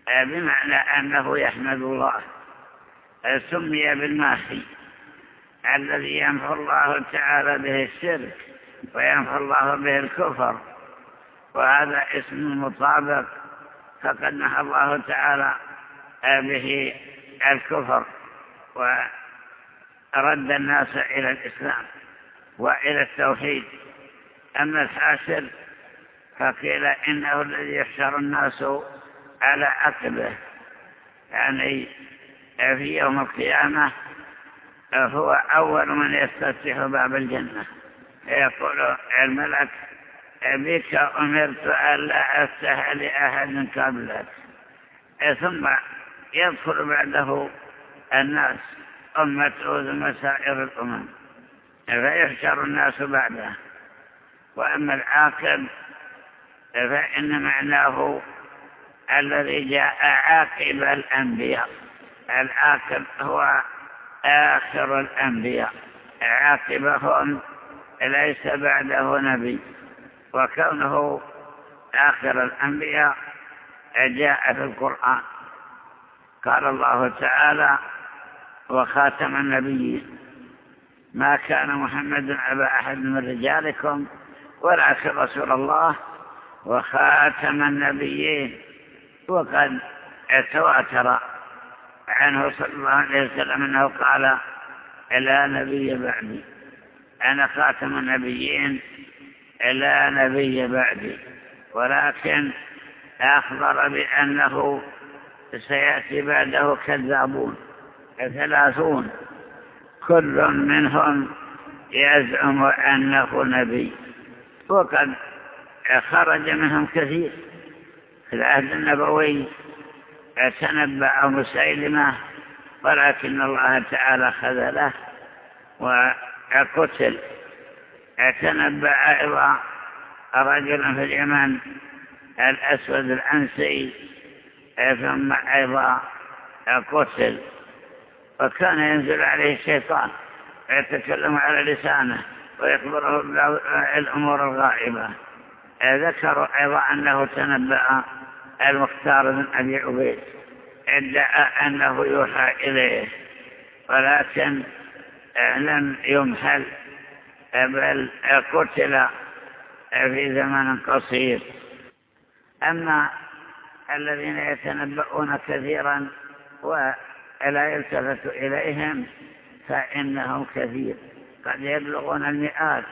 بمعنى أنه يحمد الله سمي بالماحي الذي ينفى الله تعالى به الشرك. وينفى الله به الكفر. وهذا اسم مطابق فقد نهى الله تعالى به الكفر ورد الناس إلى الإسلام وإلى التوحيد. أما الحاشر فقيل إنه الذي يحشر الناس على عقبه. يعني في يوم القيامة هو أول من يستفتح باب الجنة. يقول الملك بك أمرت ألا أفتح لأحد قبلك. ثم يدخل بعده الناس أمته ثم سائر الأمم. فيحشر الناس بعده. وأما العاقب فإن معناه الذي جاء عاقب الأنبياء. العاقب هو آخر الأنبياء. عاقبهم ليس بعده نبي. وكونه آخر الأنبياء جاء في القرآن. قال الله تعالى وخاتم النبيين. ما كان محمد أبا أحد من رجالكم ولكن رسول الله وخاتم النبيين. وقد تواتر عنه صلى الله عليه وسلم أنه قال لا نبي بعدي. أنا خاتم النبيين لا نبي بعدي ولكن أخبر بأنه سيأتي بعده كذابون ثلاثون. كل منهم يزعم أنه نبي. وقد خرج منهم كثير. في العهد النبوي تنبأ مسيلمة ولكن الله تعالى خذله وقتل تنبأ أيضا رجل في اليمن الأسود الأنسي ثم أيضا قتل وكان ينزل عليه الشيطان ويتكلم على لسانه ويخبره الأمور الغائبة. ذكروا أيضا أنه تنبأ المختار بن أبي عبيد ادعى أنه يوحى إليه ولكن لم يمهل بل قتل في زمن قصير. أما الذين يتنبؤون كثيرا ولا يلتفت إليهم فإنهم كثير. قد يبلغون المئات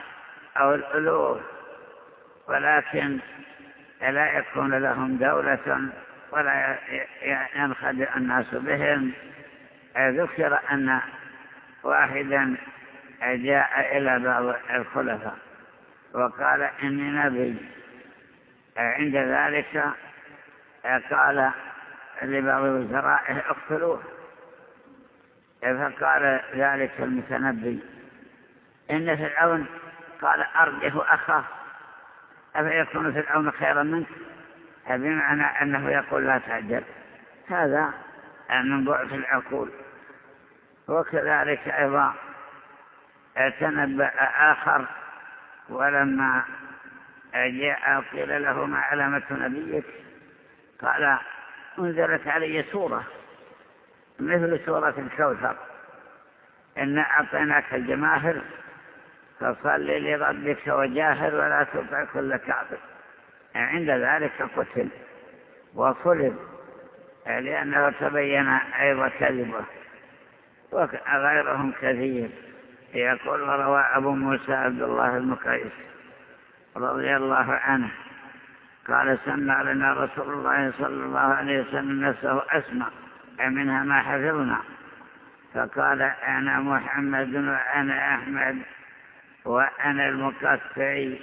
أو الألوف ولكن لا يكون لهم دولة ولا ينخدع الناس بهم. ذكر أن واحدا جاء إلى بعض الخلفاء وقال إني نبي. عند ذلك قال لبعض وزرائه اقتلوه. فقال ذلك المتنبي. إن فرعون قال أرجه أخاه. أفيكون فرعون خيرا منك؟ بمعنى أنه يقول لا تعجل. هذا من ضعف العقول. وكذلك أيضا تنبأ آخر ولما جاء قيل له ما علامة نبيك قال أنزلت علي سورة مثل سورة الكوثر. إن أعطيناك الجماهر فصل لربك وجاهر ولا تطع كل كافر. عند ذلك قتل وصلب لأنه تبين أيضا كذبه. وغيرهم كثير. يقول وروى أبو موسى عبد الله المقيس رضي الله عنه قال سمع لنا رسول الله صلى الله عليه وسلم نفسه أسمع منها ما حفظنا. فقال أنا محمد وأنا أحمد وأنا المقفي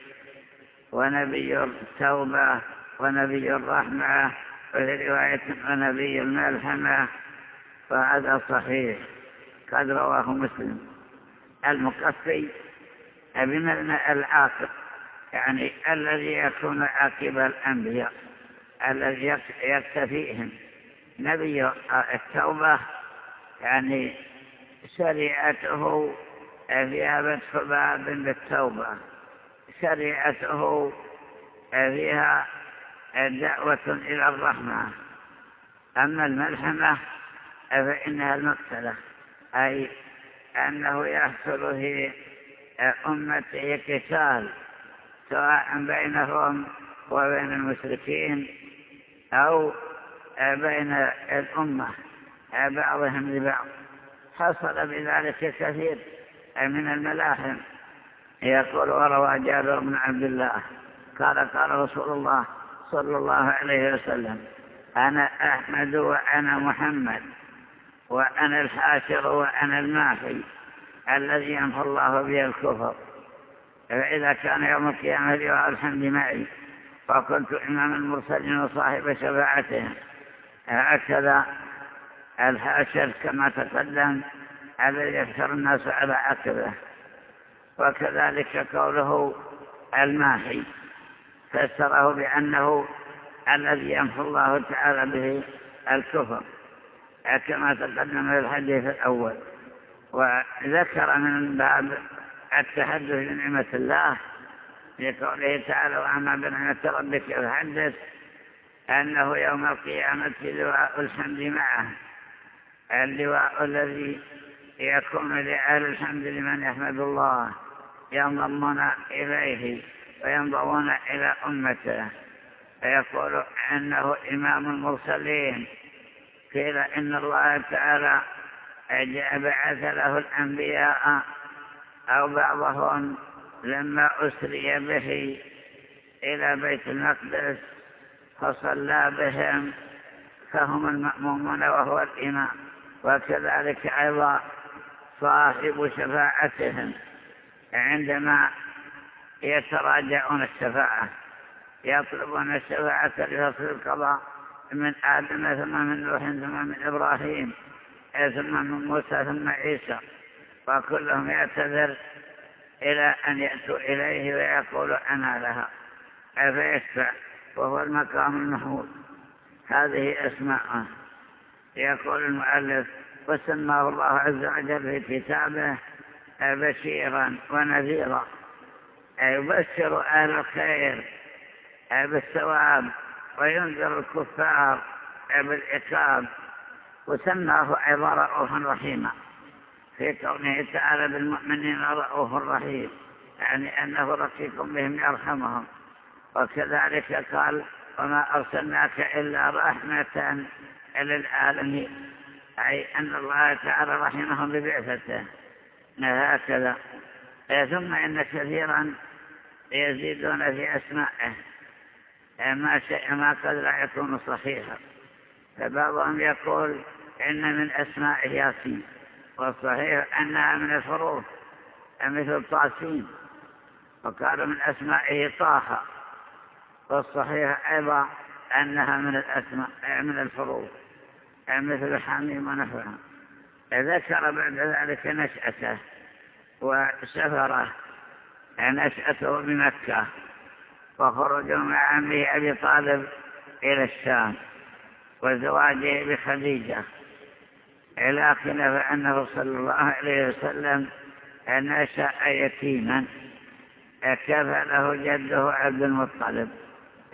ونبي التوبة ونبي الرحمة وفي رواية ونبي الملحمة فهذا صحيح. قد رواه مسلم. المقفي بمعنى العاقب يعني الذي يكون عاقب الأنبياء الذي يكتفيهم نبي التوبة يعني شريعته فيها فتح باب بالتوبة شريعته فيها دعوة إلى الرحمة. أما الملحمة فإنها المقتلة. أي أنه يحصل في أمته قتال سواء بينهم وبين المشركين أو بين الأمة بعضهم لبعض. حصل بذلك كثير من الملاحم. يقول وروى جابر بن عبد الله قال قال رسول الله صلى الله عليه وسلم أنا أحمد وأنا محمد. وأنا الحاشر وأنا الماحي الذي ينفى الله به الكفر. فإذا كان يوم القيامة لواء الحمد معي وكنت إمام المرسلين وصاحب شفاعتهم. هكذا الحاشر كما تقدم الذي يفتر الناس على عقبه. وكذلك قوله الماحي فسره بأنه الذي ينفى الله تعالى به الكفر. كما تقدم الحديث الأول. وذكر من باب التحدث بنعمة الله في قوله تعالى وأما بنعمة ربك فحدث أنه يوم القيامة لواء الحمد معه. اللواء الذي يكون لأهل الحمد لمن يحمد الله ينضمون إليه وينضمون إلى أمته. فيقول أنه إمام المرسلين. قيل إن الله تعالى بعث له الأنبياء أو بعضهم لما أسري به إلى بيت المقدس فصلى بهم فهم المأمومون وهو الإمام. وكذلك أيضا صاحب شفاعتهم عندما يتراجعون الشفاعة يطلبون الشفاعة لفصل القضاء. من آدم ثم من نوح ثم من إبراهيم ثم من موسى ثم عيسى. وكلهم يعتذر إلى أن يأتوا إليه ويقولوا أنا لها. فيشفع وهو المقام المحمود. هذه أسماء. يقول المؤلف وسماه الله عز وجل في كتابه بشيرا ونذيرا. يبشر أهل الخير بالثواب. وينذر الكفار بالعقاب وسماه عبارة رؤوف رحيما. في كونه تعالى بالمؤمنين رؤوف رحيم يعني أنه رقيق بهم يرحمهم. وكذلك قال وما أرسلناك إلا رحمة للعالمين. أي أن الله تعالى رحمهم ببعثته هكذا. ثم إن كثيرا يزيدون في أسمائه. ما شيء ما قد لا يكون صحيحا. فبعضهم يقول إن من أسماء ياسين والصحيح أنها من الحروف مثل طاسين وقالوا من أسمائه طه والصحيح أيضا أنها من الأسماء من الحروف مثل حميم ونحوها. ذكر بعد ذلك نشأته وسفره نشأته بمكة. وخرجوا مع عمه أبي طالب إلى الشام وزواجه بخديجة. إلى خلاف أنه صلى الله عليه وسلم نشأ يتيما. كفله جده عبد المطلب؟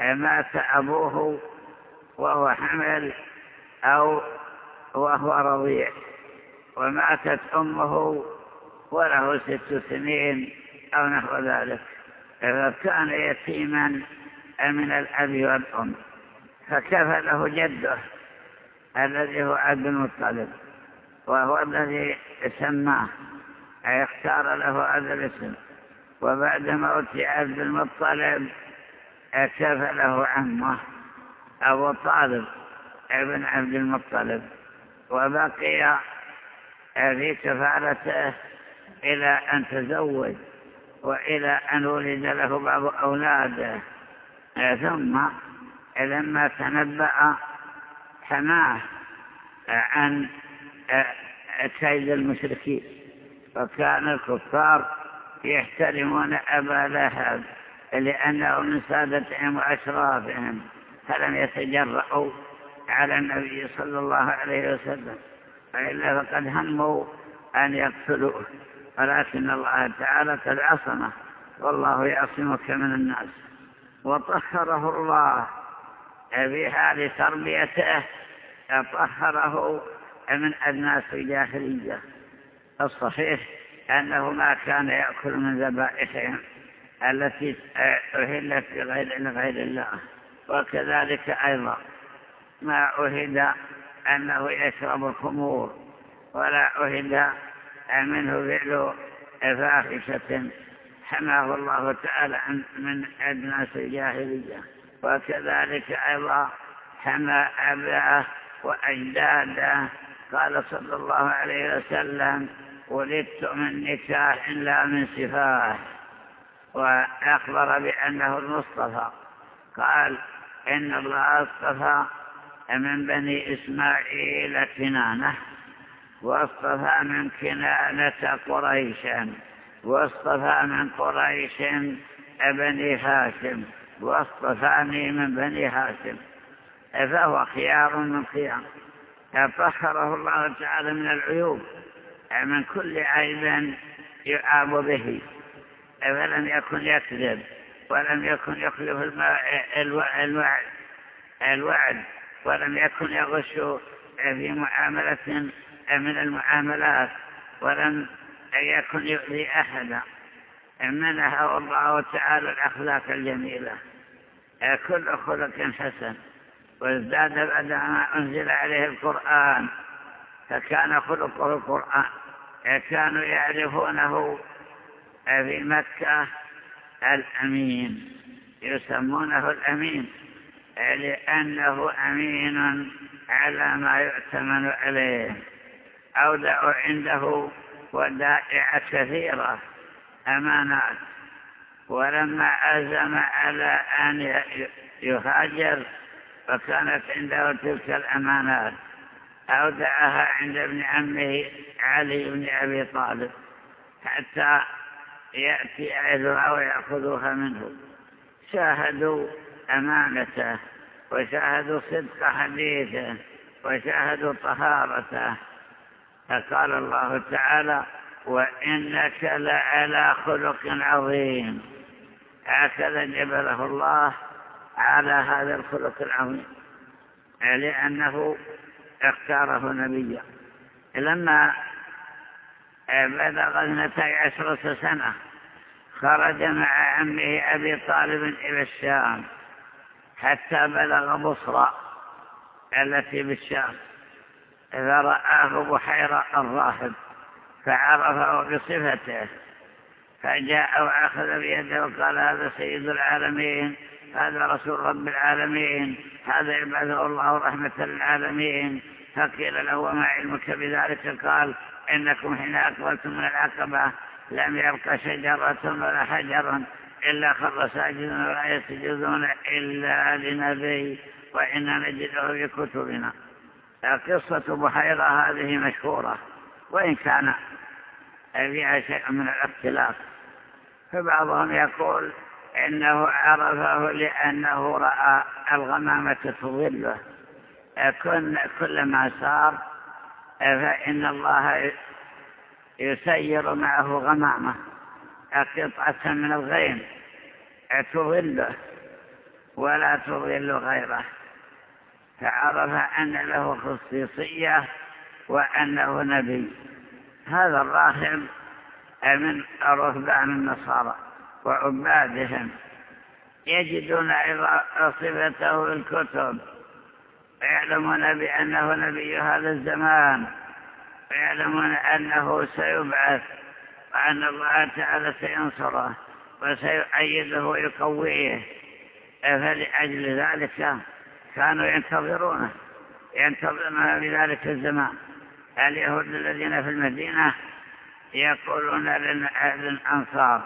مات أبوه وهو حمل أو وهو رضيع. وماتت أمه وله ست سنين أو نحو ذلك. فكان يتيما من الأب والأم فكفله جده الذي هو عبد المطلب وهو الذي سماه أي اختار له هذا الاسم؟ وبعد موت عبد المطلب كفله عمه؟ أبو طالب ابن عبد المطلب. وبقي في كفالته إلى أن تزوج. وإلى أن ولد له بعض أولاده. ثم لما تنبأ حماه عن كيد المشركين. وكان الكفار يحترمون أبا لهب لأنه من سادتهم وأشرافهم فلم يتجرأوا على النبي صلى الله عليه وسلم فإلا فقد هموا أن يقتلوه. ولكن الله تعالى قد عصمه. والله يعصمك من الناس. وطهره الله. في حال تربيته طهره من أدناس الجاهلية. الصحيح أنه ما كان يأكل من ذبائحهم التي أهلت لغير, الله. وكذلك أيضا ما عهد أنه يشرب الخمور. ولا عهد منه فعل فاحشة حماه الله تعالى من أدناس الجاهلية. وكذلك أيضا حمى أباه وأجداده. قال صلى الله عليه وسلم ولدت من نكاح لا من سفاح وأخبر بأنه المصطفى. قال إن الله اصطفى من بني إسماعيل كنانة. واصطفى من كنانة قريشا واصطفى من قريش بني هاشم واصطفاني من بني هاشم. فهو خيار من خيار. طهره الله تعالى من العيوب من كل عيب يعاب به. فلم يكن يكذب ولم يكن يخلف الوعد الوعد ولم يكن يغش في معاملة من المعاملات ولم يكن يؤذي أحدا. منها الله تعالى الأخلاق الجميلة. كل خلق حسن. وازداد بعد ما أنزل عليه القرآن فكان خلقه القرآن. كانوا يعرفونه في مكة الأمين. يسمونه الأمين. لأنه أمين على ما يؤتمن عليه. أودعوا عنده ودائع كثيرة أمانات. ولما عزم على أن يهاجر فكانت عنده تلك الأمانات. أودعها عند ابن عمه علي بن أبي طالب حتى يأتي أهلها ويأخذوها منه. شاهدوا أمانته وشاهدوا صدق حديثه وشاهدوا طهارته. فقال الله تعالى وإنك لعلى خلق عظيم. هكذا جبله الله على هذا الخلق العظيم لأنه اختاره نبيا. لما بلغ اثنتي عشرة سنة خرج مع عمه أبي طالب إلى الشام حتى بلغ بصرى التي بالشام. فرآه بحيرة الراهب فعرفه بصفته فجاء وأخذ بيده وقال هذا سيد العالمين هذا رسول رب العالمين هذا يبعثه الله رحمة للعالمين. فقيل له وما علمك بذلك؟ قال إنكم حين أقبلتم من العقبة لم يبقى شجرة ولا حجر إلا خر ساجدون ولا يسجدون إلا لنبي وإنا نجده في كتبنا قصة بحيرة هذه مشهورة وإن كان فيها شيء من الاختلاف فبعضهم يقول إنه عرفه لأنه رأى الغمامة تظله. كلما سار فإن الله يسير معه غمامة قطعة من الغيم تظله ولا تظل غيره. فعرف أن له خصيصية وأنه نبي. هذا الراهب من رهبان النصارى وعبادهم يجدون صفته في الكتب. ويعلمون بأنه نبي هذا الزمان. ويعلمون أنه سيبعث وأن الله تعالى سينصره وسيؤيده ويقويه. فلأجل ذلك كانوا ينتظرونه ينتظرون بذلك الزمان. اليهود الذين في المدينة يقولون للأنصار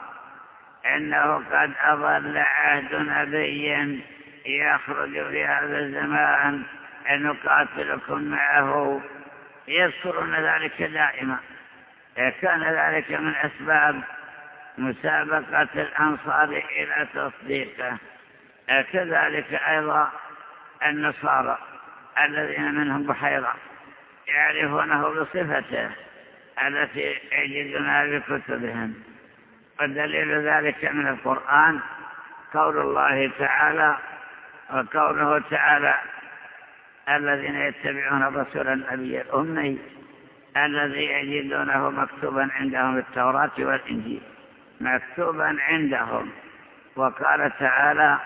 إنه قد أضل عهد نبي يخرج في هذا الزمان نقاتلكم معه. يذكرون ذلك دائما. كان ذلك من أسباب مسابقة الأنصار إلى تصديقه. كذلك أيضا النصارى الذين منهم بحيرة يعرفونه بصفته التي يجدونها بكتبهم. والدليل ذلك من القرآن قول الله تعالى وقوله تعالى الذين يتبعون الرسول النبي الأمي الذي يجدونه مكتوبا عندهم التوراة والإنجيل. مكتوبا عندهم. وقال تعالى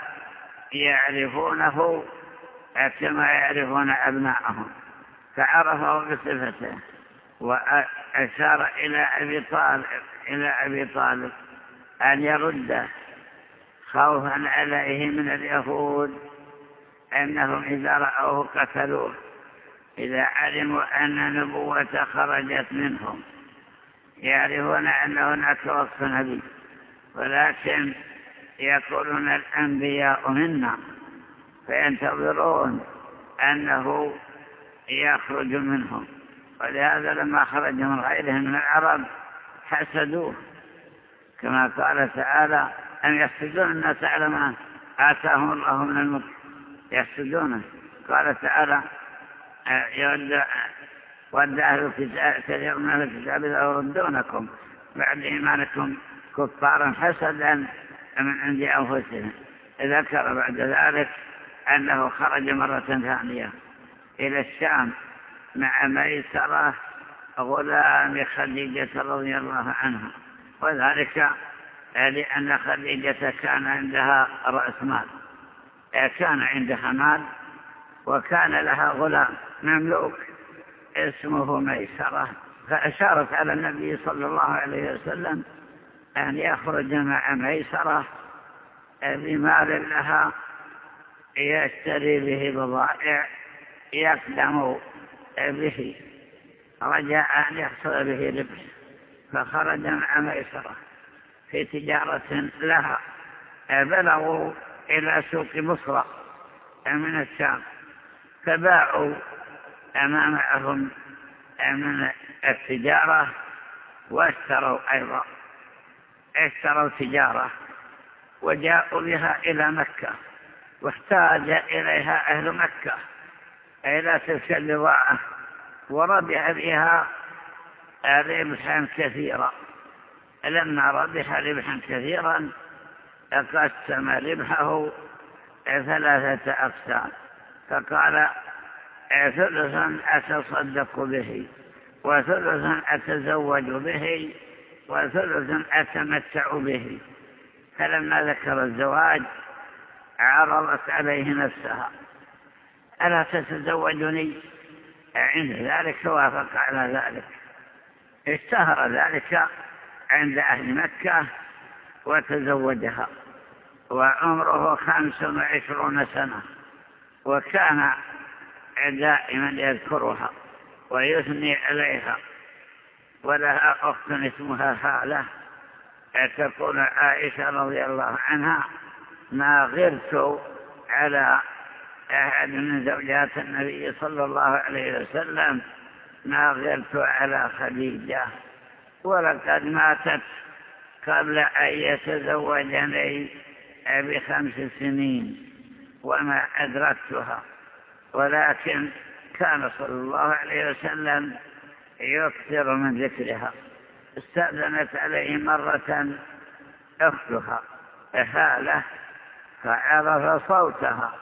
يعرفونه كما يعرفون أبناءهم فعرفه بصفته وأشار إلى أبي طالب إلى أبي طالب أن يرده خوفا عليه من اليهود أنهم إذا رأوه قتلوه إذا علموا أن نبوة خرجت منهم. يعرفون أن هناك وصف نبي ولكن يقولون الأنبياء منا. فينتظرون أنه يخرج منهم. ولهذا لما خرج من غيرهم من العرب حسدوه. كما قال تعالى أن يحسدون الناس على ما آتاهم الله من الملك؟ يحسدونه قال تعالى يود ود أهل الكتاب كثير من أهل الكتاب إذا يردونكم بعد إيمانكم كفارا حسدا من عند أنفسهم. ذكر بعد ذلك أنه خرج مرة ثانية إلى الشام مع ميسرة غلام خديجة رضي الله عنها. وذلك لأن خديجة كان عندها رأس مال. كان عندها مال وكان لها غلام مملوك اسمه ميسرة. فأشارت على النبي صلى الله عليه وسلم أن يخرج مع ميسرة بمال لها يشتري به بضائع يقدم به رجاء أن يحصل به ربح فخرج مع ميسرة في تجارة لها. بلغوا إلى سوق مصر من الشام فباعوا ما معهم من التجارة واشتروا أيضا اشتروا تجارة وجاءوا بها إلى مكة. واحتاج إليها أهل مكة إلى تلك البضاعة وربح بها ربحا كثيرا. لما ربح ربحا كثيرا قسم ربحه ثلاثة أقسام. فقال ثلثا أتصدق به وثلثا أتزوج به وثلثا أتمتع به. فلما ذكر الزواج عرضت عليه نفسها. ألا تتزوجني؟ عند ذلك وافق على ذلك. اشتهر ذلك عند أهل مكة وتزوجها. وعمره خمس وعشرون سنة. وكان دائما يذكرها ويثني عليها. ولها أخت اسمها حالة تقول عائشة رضي الله عنها. ما غرت على أحد من زوجات النبي صلى الله عليه وسلم ما غرت على خديجة. ولقد ماتت قبل أن يتزوجني بخمس سنين وما أدركتها. ولكن كان صلى الله عليه وسلم يكثر من ذكرها. استأذنت عليه مرة أختها هالة فعرف صوتها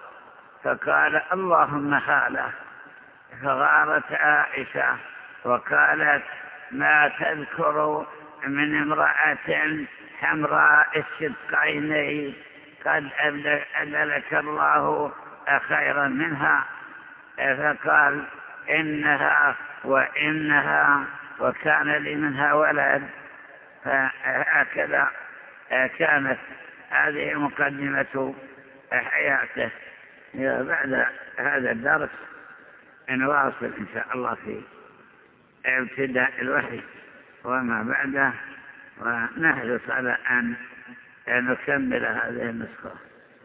فقال اللهم هالة فغارت عائشة وقالت ما تذكر من امرأة حمراء الشدقين قد أبدلك الله خيرا منها؟ فقال إنها وإنها وكان لي منها ولد فهكذا كانت هذه مقدمة حياته. بعد هذا الدرس نواصل إن شاء الله في ابتداء الوحي. وما بعده ونحرص على أن نكمل هذه النسخة.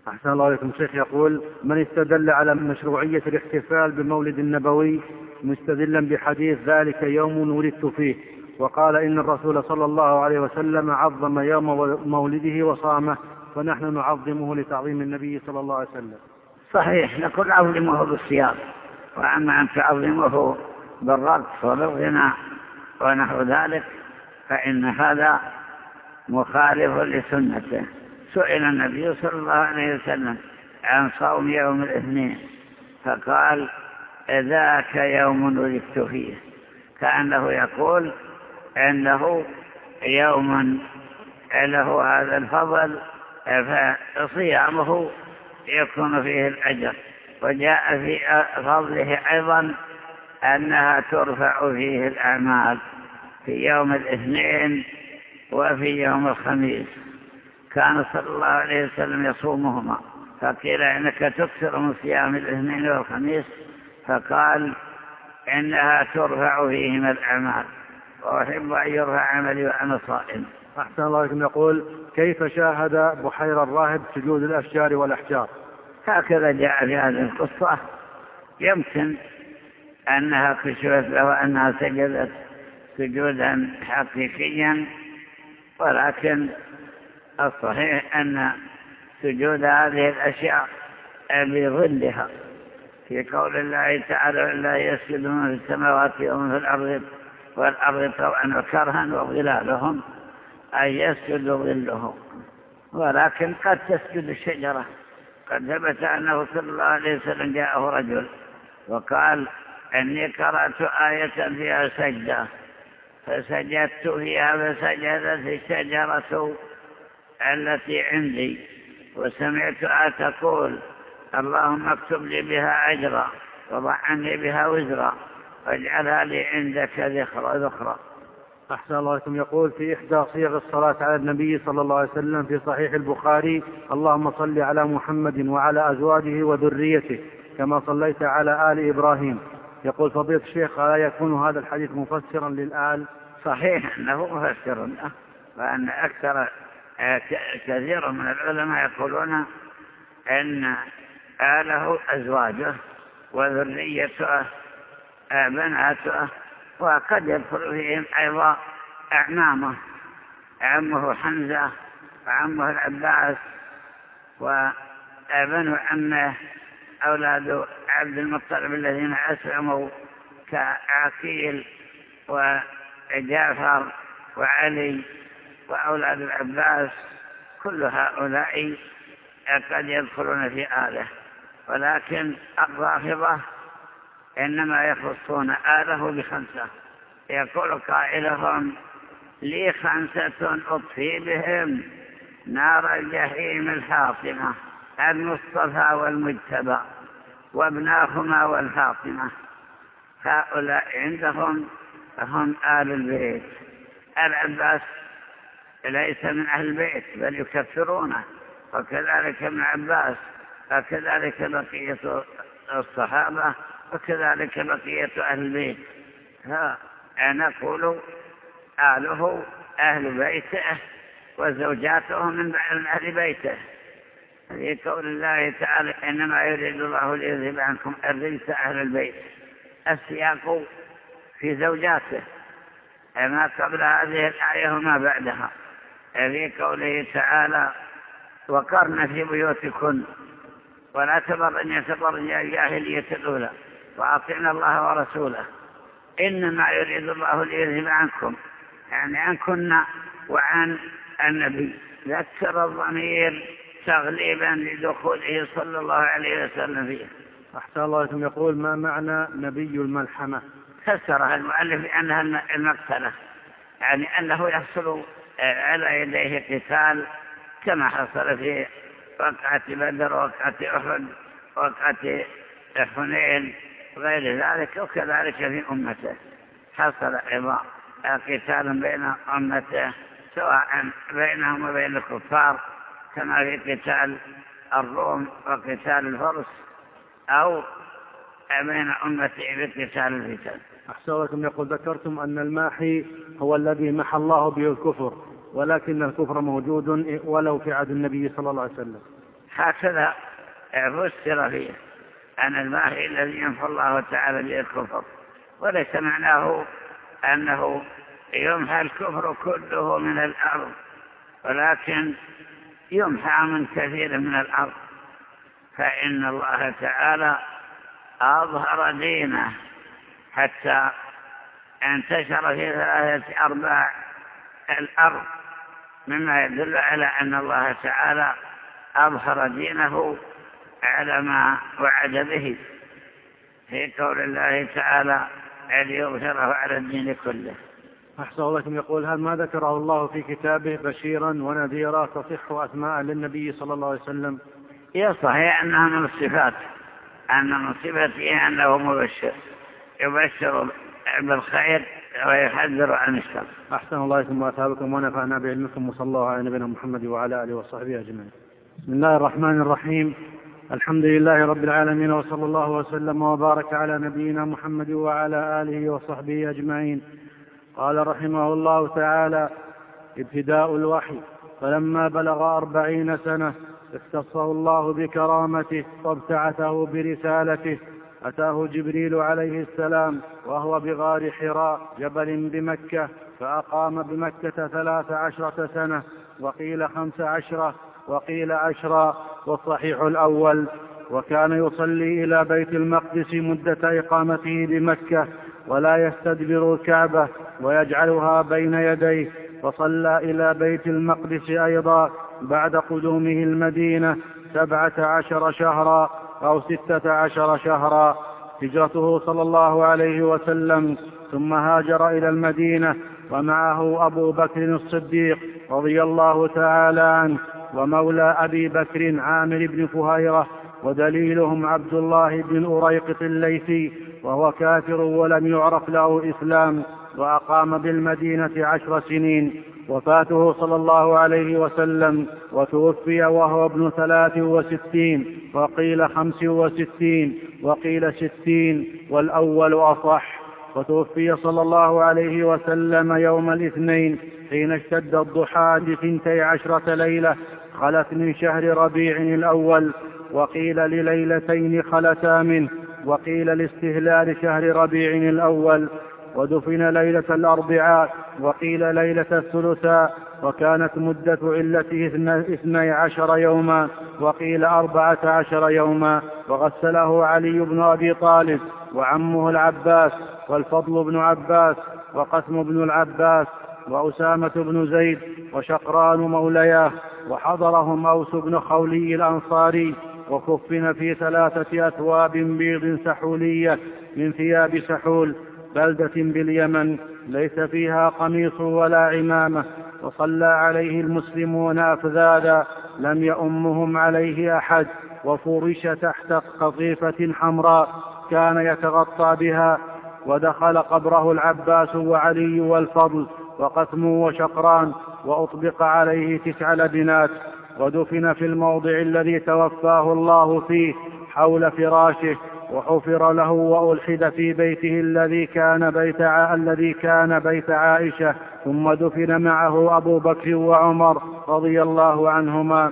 أحسن الله عليكم. شيخ يقول من استدل على مشروعية الاحتفال بالمولد النبوي مستدلا بحديث ذلك يوم ولدت فيه وقال إن الرسول صلى الله عليه وسلم عظم يوم مولده وصامه فنحن نعظمه لتعظيم النبي صلى الله عليه وسلم. صحيح نقول عظمه بالصيام. وأما أن تعظمه بالرقص وبالغناء ونحو ذلك فإن هذا مخالف لسنته. سئل النبي صلى الله عليه وسلم عن صوم يوم الاثنين فقال ذاك يوم ولدت فيه. كأنه يقول أنه يوم له هذا الفضل فصيامه يكون فيه الأجر. وجاء في فضله أيضا أنها ترفع فيه الأعمال في يوم الاثنين وفي يوم الخميس. كان صلى الله عليه وسلم يصومهما. فقيل إنك تكثر من صيام الاثنين والخميس فقال إنها ترفع فيهما الأعمال. وأحب أن يرفع عملي وأنا صائم. أحسن الله عليكم يقول كيف شاهد بحير الراهب سجود الأشجار والأحجار؟ هكذا جاء في هذه القصة. يمكن أنها كشفت له أنها سجدت سجودا حقيقيا ولكن الصحيح أن سجود هذه الأشياء بظلها. في قول الله تعالى لا يسجدون في السماوات ومن في الأرض والأرض طوعا وكرها وظلالهم. أن يسجد ظلهم ولكن قد تسجد الشجرة. قد ثبت أنه صلى الله عليه وسلم جاءه رجل وقال إني قرأت آية فيها سجدة. فسجدت فيها فسجدت الشجرة التي عندي. وسمعتها تقول اللهم اكتب لي بها أجرا وضع عني بها وزرا واجعلها لي عندك ذخرى ذخرى أحسن الله لكم. يقول في إحدى صيغ الصلاة على النبي صلى الله عليه وسلم في صحيح البخاري اللهم صل على محمد وعلى أزواجه وذريته كما صليت على آل إبراهيم. يقول فضيلة الشيخ ألا يكون هذا الحديث مفسرا للآل صحيح أنه مفسر له وأن أكثر كثير من العلماء يقولون أن آله أزواجه وذريته بناته وقد يدخل فيهم أيضا أعمامه. عمه حمزة وعمه العباس وابن عمه أولاد عبد المطلب الذين أسلموا كعقيل وجعفر وعلي وأولاد العباس. كل هؤلاء قد يدخلون في آله ولكن الرافضة إنما يخصون آله بخمسة. يقول قائلهم لي خمسة أطفي بهم نار الجحيم الحاطمة المصطفى والمجتبى وابناهما والفاطمة. هؤلاء عندهم هم آل البيت. العباس ليس من أهل البيت بل يكفرونه. وكذلك ابن عباس وكذلك بقية الصحابة وكذلك بقية أهل البيت. نقول آله أهل بيته وزوجاته من أهل بيته. في قول الله تعالى إنما يريد الله ليذهب عنكم الرجس أهل البيت. السياق في زوجاته. ما قبل هذه الآية وما بعدها. في قوله تعالى وقرن في بيوتكن. ولا تبرن يتبرن الجاهلية الأولى. وأطعنا الله ورسوله. إنما يريد الله ليذهب عنكم. يعني عنكن وعن النبي. ذكر الضمير تغليبا لدخوله صلى الله عليه وسلم فيه. أحسن الله لكم يقول ما معنى نبي الملحمة؟ فسرها المؤلف بأنها المقتلة. يعني أنه يحصل على يديه قتال كما حصل في وقعة بدر وقعة أحد وقعة حنين. غير ذلك وكذلك في أمته. حصل أيضا قتال بين أمته سواء بينهم وبين الكفار كما في قتال الروم وقتال الفرس أو بين أمته بقتال الفتن. أحسن لكم يقول ذكرتم أن الماحي هو الذي محى الله به الكفر ولكن الكفر موجود ولو في عهد النبي صلى الله عليه وسلم. هكذا فسر فيه. أن الماحي الذي ينفى الله تعالى به الكفر. وليس معناه أنه يمحى الكفر كله من الأرض ولكن يمحى من كثير من الأرض. فإن الله تعالى أظهر دينه حتى انتشر في ثلاثة أرباع الأرض مما يدل على أن الله تعالى أظهر دينه على ما وعد به في قول الله تعالى ليظهره على الدين كله. أحسن الله لكم يقول هل ما ذكره الله في كتابه بشيرا ونذيرا تصح أسماء للنبي صلى الله عليه وسلم؟ هي صحيح أنها من الصفات. أن من صفته أنه مبشر. يبشر بالخير ويحذر عن الشر. أحسن الله لكم وأثابكم ونفعنا بعلمكم. وصلى الله على نبينا محمد وعلى آله وصحبه أجمعين. بسم الله الرحمن الرحيم. الحمد لله رب العالمين وصلى الله وسلم وبارك على نبينا محمد وعلى آله وصحبه أجمعين. قال رحمه الله تعالى ابتداء الوحي فلما بلغ أربعين سنة اختصه الله بكرامته وابتعثه برسالته أتاه جبريل عليه السلام وهو بغار حراء جبل بمكة فأقام بمكة ثلاث عشرة سنة وقيل خمس عشرة وقيل عشرا والصحيح الأول وكان يصلي إلى بيت المقدس مدة إقامته بمكة ولا يستدبر الكعبة ويجعلها بين يديه وصلى إلى بيت المقدس أيضا بعد قدومه المدينة سبعة عشر شهرا أو ستة عشر شهرا. هجرته صلى الله عليه وسلم ثم هاجر إلى المدينة ومعه أبو بكر الصديق رضي الله تعالى عنه. ومولى أبي بكر عامر بن فهيرة ودليلهم عبد الله بن أريقط الليثي وهو كافر ولم يعرف له إسلام وأقام بالمدينة عشر سنين. وفاته صلى الله عليه وسلم وتوفي وهو ابن ثلاث وستين وقيل خمس وستين وقيل ستين والأول أصح. وتوفي صلى الله عليه وسلم يوم الاثنين حين اشتد الضحى بثنتي عشرة ليلة خلت من شهر ربيع الأول وقيل لليلتين خلتا منه وقيل لاستهلال شهر ربيع الأول ودفن ليلة الأربعاء وقيل ليلة الثلثاء وكانت مدة علته اثني عشر يوما وقيل أربعة عشر يوما وغسله علي بن أبي طالب وعمه العباس والفضل بن عباس وقسم بن العباس وأسامة بن زيد وشقران مولياه. وحضرهم أوس بن خولي الأنصاري وكفن في ثلاثة أثواب بيض سحولية من ثياب سحول بلدة باليمن ليس فيها قميص ولا عمامة وصلى عليه المسلمون أفذاذا لم يؤمهم عليه أحد وفرش تحت قطيفة حمراء كان يتغطى بها ودخل قبره العباس وعلي والفضل وقثم وشقران وأطبق عليه تسع لبنات ودفن في الموضع الذي توفاه الله فيه حول فراشه وحفر له وألحد في بيته الذي كان بيت. الذي كان بيت عائشة ثم دفن معه أبو بكر وعمر رضي الله عنهما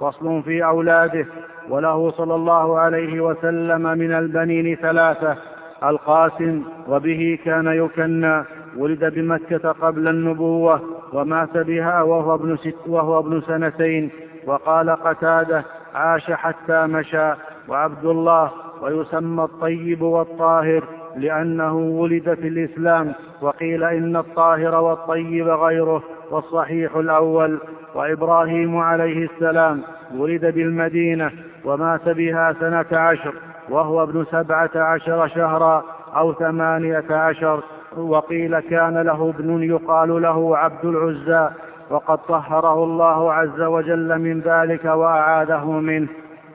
فصل في أولاده وله صلى الله عليه وسلم من البنين ثلاثة القاسم وبه كان يكنى ولد بمكة قبل النبوة ومات بها وهو ابن, ست وهو ابن سنتين. وقال قتادة عاش حتى مشى وعبد الله ويسمى الطيب والطاهر لأنه ولد في الإسلام. وقيل إن الطاهر والطيب غيره والصحيح الأول. وإبراهيم عليه السلام ولد بالمدينة ومات بها سنة عشر وهو ابن سبعة عشر شهرا أو ثمانية عشر. وقيل كان له ابن يقال له عبد العزى وقد طهره الله عز وجل من ذلك وأعاده منه.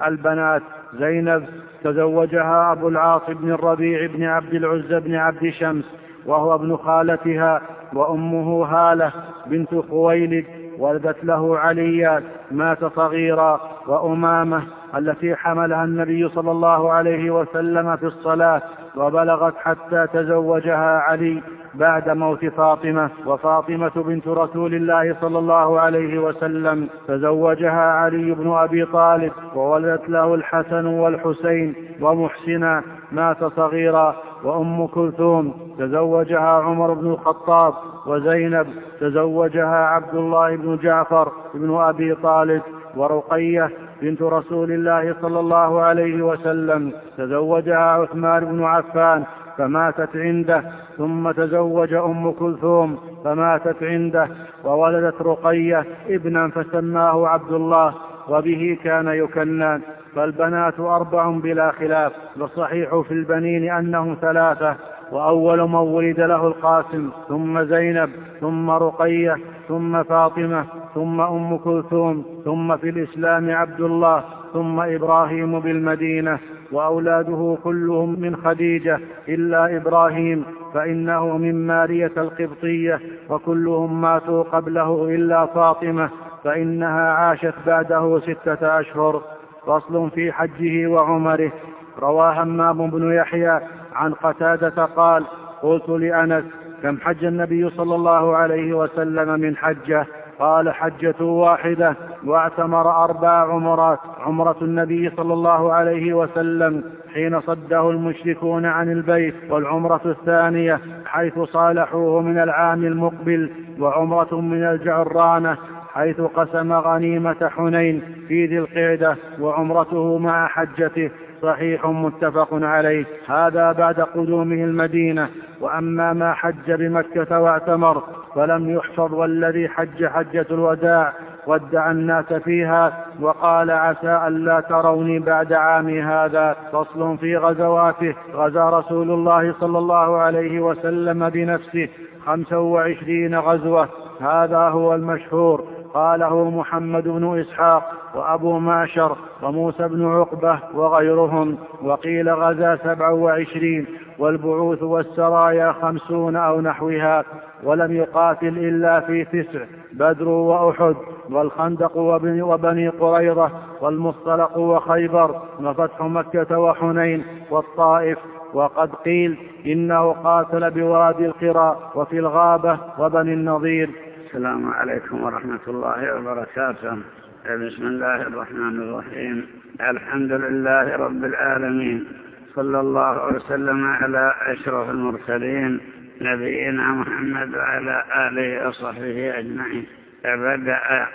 البنات زينب تزوجها أبو العاص بن الربيع بن عبد العزى بن عبد شمس وهو ابن خالتها وأمه هالة بنت خويلد ولدت له عليا مات صغيرا وأمامة التي حملها النبي صلى الله عليه وسلم في الصلاة. وبلغت حتى تزوجها علي بعد موت فاطمة وفاطمة بنت رسول الله صلى الله عليه وسلم. تزوجها علي بن أبي طالب وولدت له الحسن والحسين ومحسنا مات صغيرا وأم كلثوم. تزوجها عمر بن الخطاب وزينب. تزوجها عبد الله بن جعفر بن أبي طالب. ورقية بنت رسول الله صلى الله عليه وسلم تزوجها عثمان بن عفان فماتت عنده ثم تزوج أم كلثوم فماتت عنده وولدت رقية ابنا فسماه عبد الله وبه كان يكنى فالبنات أربع بلا خلاف والصحيح في البنين أنهم ثلاثة. وأول من ولد له القاسم ثم زينب ثم رقية ثم فاطمة ثم أم كلثوم ثم في الإسلام عبد الله ثم إبراهيم بالمدينة وأولاده كلهم من خديجة إلا إبراهيم فإنه من مارية القبطية وكلهم ماتوا قبله إلا فاطمة فإنها عاشت بعده ستة أشهر. فصل في حجه وعمره. روى همام بن يحيى عن قتادة قال قلت لأنس كم حج النبي صلى الله عليه وسلم من حجة؟ قال حجة واحدة واعتمر أربع عمرات عمرة النبي صلى الله عليه وسلم حين صده المشركون عن البيت والعمرة الثانية حيث صالحوه من العام المقبل وعمرة من الجعرانة حيث قسم غنيمة حنين في ذي القعدة وعمرته مع حجته. صحيح متفق عليه. هذا بعد قدومه المدينة وأما ما حج بمكة واعتمر فلم يحفظ والذي حج حجة الوداع ودع الناس فيها وقال عسى ألا تروني بعد عامي هذا فصل في غزواته. غزا رسول الله صلى الله عليه وسلم بنفسه خمسا وعشرين غزوة. هذا هو المشهور. قاله محمد بن إسحاق وأبو معشر وموسى بن عقبة وغيرهم وقيل غزا سبعا وعشرين والبعوث والسرايا خمسون أو نحوها ولم يقاتل إلا في تسع بدر وأحد والخندق وبني قريظة والمصطلق وخيبر وفتح مكة وحنين والطائف وقد قيل إنه قاتل بوادي القرى وفي الغابة وبني النظير. السلام عليكم ورحمة الله وبركاته. بسم الله الرحمن الرحيم. الحمد لله رب العالمين. صلى الله وسلم على أشرف المرسلين. نبينا محمد وعلى آله وصحبه أجمعين. بدأ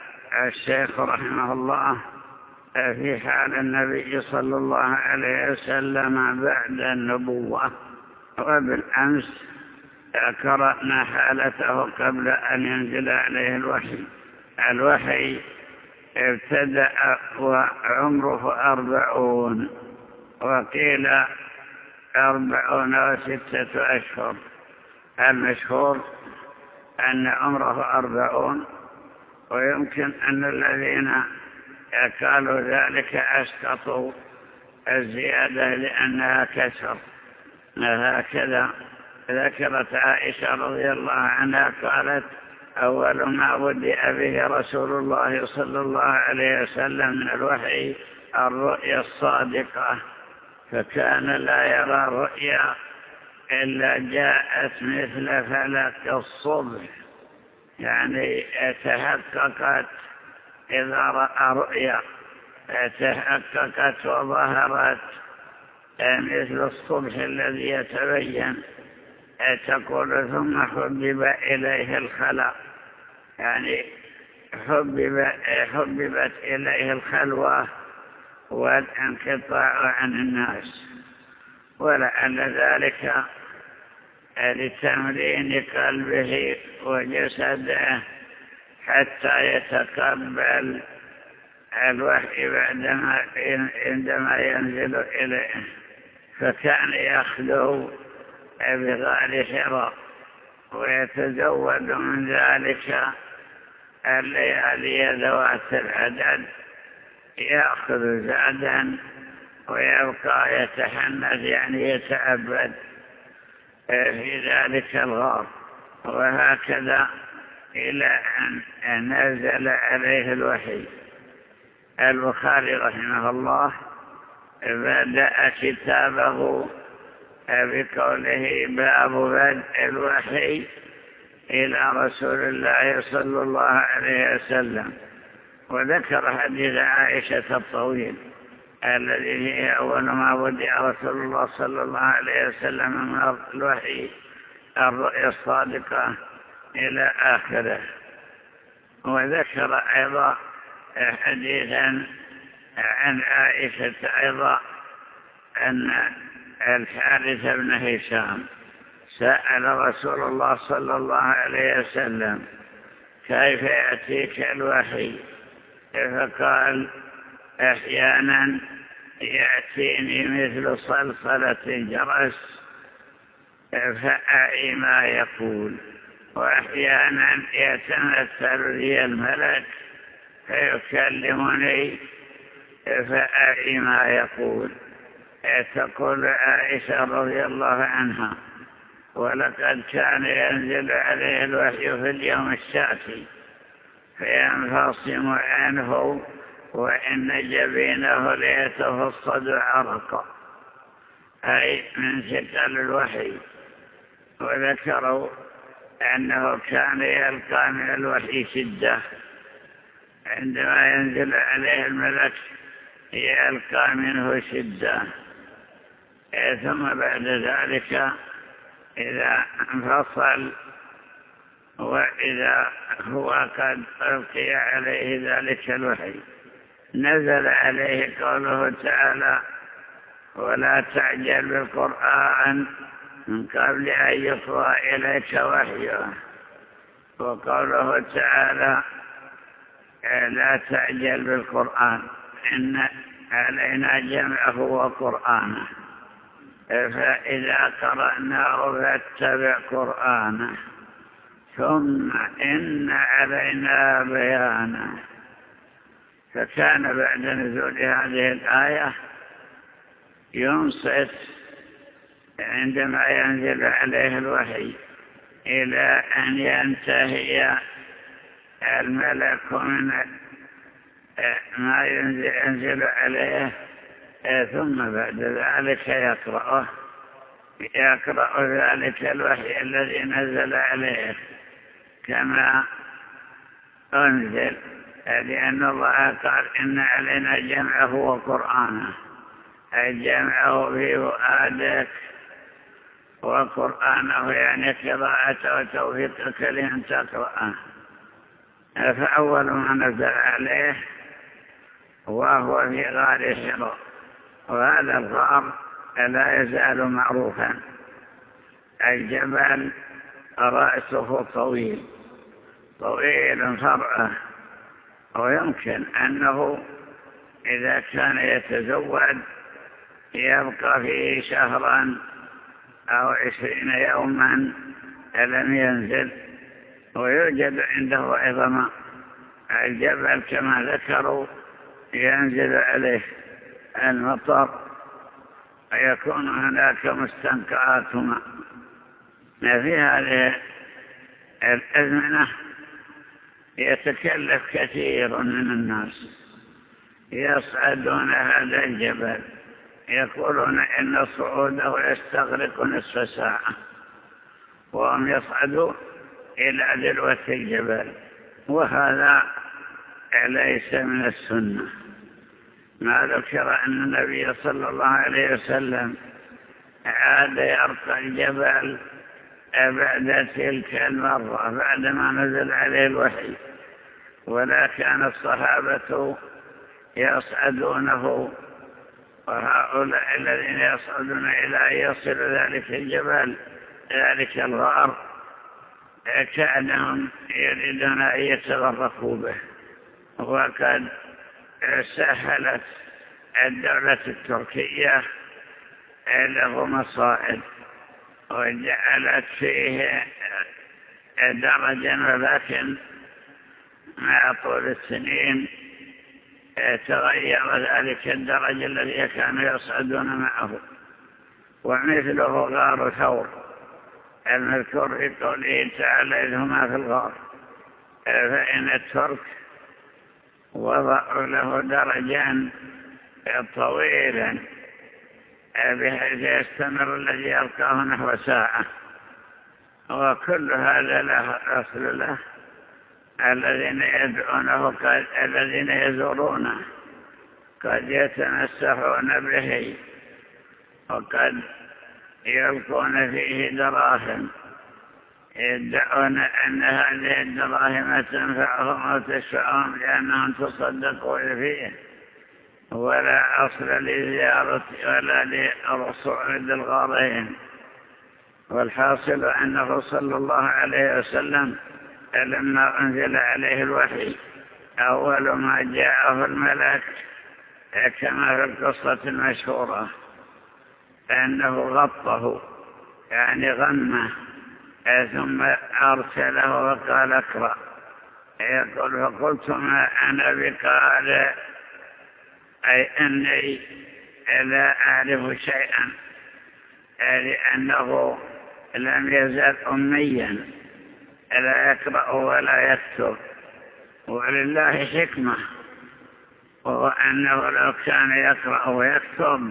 الشيخ رحمه الله في حال النبي صلى الله عليه وسلم بعد النبوة. وبالأمس قرأنا حالته قبل أن ينزل عليه الوحي. الوحي ابتدأ وعمره أربعون وقيل أربعون وستة أشهر. المشهور أن عمره أربعون ويمكن أن الذين قالوا ذلك أسقطوا الزيادة لأنها كسر. هكذا ذكرت عائشة رضي الله عنها قالت أول ما بدأ به رسول الله صلى الله عليه وسلم من الوحي الرؤيا الصادقة. فكان لا يرى رؤيا إلا جاءت مثل فلك الصبح. يعني تحققت إذا رأى رؤيا تحققت وظهرت مثل الصبح الذي يتبين. تقول ثم حبب إليه الخلاء يعني حبب حببت إليه الخلوة والانقطاع عن الناس. ولعل ذلك لتمرين قلبه وجسده حتى يتقبل الوحي بعدما عندما ينزل إليه. فكان يخلو بغار حراء ويتزود من ذلك الليالي ذوات العدد يأخذ زادا ويبقى يتحنث يعني يتعبد في ذلك الغار وهكذا إلى أن نزل عليه الوحي. البخاري رحمه الله بدأ كتابه بقوله باب بدء الوحي إلى رسول الله صلى الله عليه وسلم. وذكر حديث عائشة الطويل الذي هي أول ما بدأ رسول الله صلى الله عليه وسلم من الوحي الرؤيا الصادقة إلى آخره. وذكر أيضا حديثا عن عائشة أيضا أن الحارث بن هشام سأل رسول الله صلى الله عليه وسلم كيف يأتيك الوحي؟ فقال أحيانا يأتيني مثل صلصلة الجرس فأعي ما يقول وأحيانا يتمثل لي الملك فيكلمني فأعي ما يقول. تقول عائشة رضي الله عنها. ولقد كان ينزل عليه الوحي في اليوم الشاتي فينفصم عنه وإن جبينه ليتفصد عرقا أي من ثقل الوحي. وذكروا أنه كان يلقى من الوحي شدة. عندما ينزل عليه الملك يلقى منه شدة. ثم بعد ذلك إذا انفصل وإذا هو قد ألقي عليه ذلك الوحي. نزل عليه قوله تعالى ولا تعجل بالقرآن من قبل أن يقضى إليك وحيه وقوله تعالى لا تعجل بالقرآن إن علينا جمعه وقرآنه. فإذا قرأناه فاتبع قرآنه ثم إن علينا بيانه. فكان بعد نزول هذه الآية ينصت عندما ينزل عليه الوحي إلى أن ينتهي الملك من ما ينزل عليه ثم بعد ذلك يقرأه يقرأ ذلك الوحي الذي نزل عليه كما أنزل لأن الله قال إن علينا جمعه وقرآنه أي جمعه في فؤادك وقرآنه يعني قراءته وتوفيقك لأن تقرأه. فأول ما نزل عليه وهو في غار حراء وهذا الغار لا يزال معروفا. الجبل رأسه طويل طويل فرعه ويمكن أنه إذا كان يتزود يبقى فيه شهرا أو عشرين يوما لم ينزل ويوجد عنده أيضا الجبل كما ذكروا ينزل عليه. المطر ويكون هناك مستنقعات ماء في هذه الأزمنة؟ يتكلف كثير من الناس. يصعدون هذا الجبل يقولون إن صعوده يستغرق نصف ساعة. وهم يصعدوا إلى ذروة الجبل. وهذا ليس من السنة. ما ذكر أن النبي صلى الله عليه وسلم عاد يرقى الجبل بعد تلك المرة بعدما نزل عليه الوحي. ولا كان الصحابة يصعدونه وهؤلاء الذين يصعدون إلى أن يصل ذلك الجبل ذلك الغار كأنهم يريدون أن يتغرقوا به. وقد سهلت الدولة التركية له مصائد وجعلت فيه درجا ولكن مع طول السنين تغير ذلك الدرج الذي كانوا يصعدون معه. ومثله غار ثور المذكور في قوله تعالى إذ هما في الغار فإن الترك وضعوا له درجا طويلا بحيث يستمر الذي يلقاه نحو ساعة. وكل هذا له أصل له الذين يدعونه قد الذين يزورونه قد يتمسحون به وقد يلقون فيه دراهم. يدعون أن هذه الدراهم تنفعهم أو تشفعهم لأنهم تصدقوا فيه. ولا أصل لزيارة ولا لرصعود الغارين والحاصل أنه صلى الله عليه وسلم لما أنزل عليه الوحي أول ما جاءه الملك كما في القصة المشهورة أنه غطه يعني غمه. ثم أرسله وقال اقرأ. يقول فقلت ما أنا بقال أي أني لا أعرف شيئا لأنه لم يزل أميا لا يقرأ ولا يكتب. ولله حكمة وهو أنه لو كان يقرأ ويكتب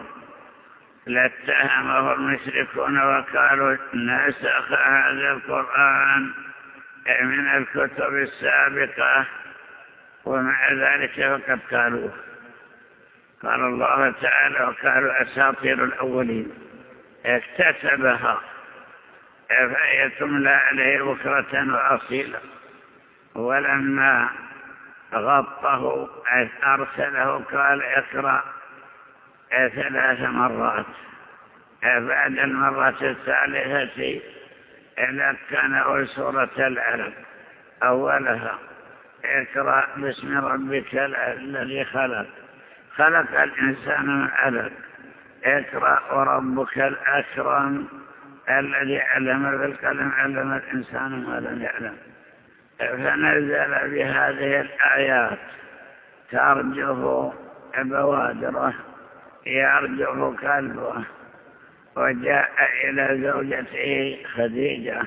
لاتهمه المشركون وقالوا نسخ هذا القرآن من الكتب السابقة. ومع ذلك فقد قالوه قال الله تعالى وقالوا أساطير الأولين. اكتسبها. فهي تملى عليه بكرة وأصيلا؟ ولما غطه أرسله قال اقرأ. ثلاث مرات. بعد المرة الثالثة كان سورة العلم أولها اقرأ باسم ربك الذي خلق. خلق الإنسان من علم اقرأ وربك الأكرم الذي علم بالقلم علم الإنسان ما لم يعلم. فنزل بهذه الآيات ترجف بوادره يرجف قلبه وجاء إلى زوجته خديجة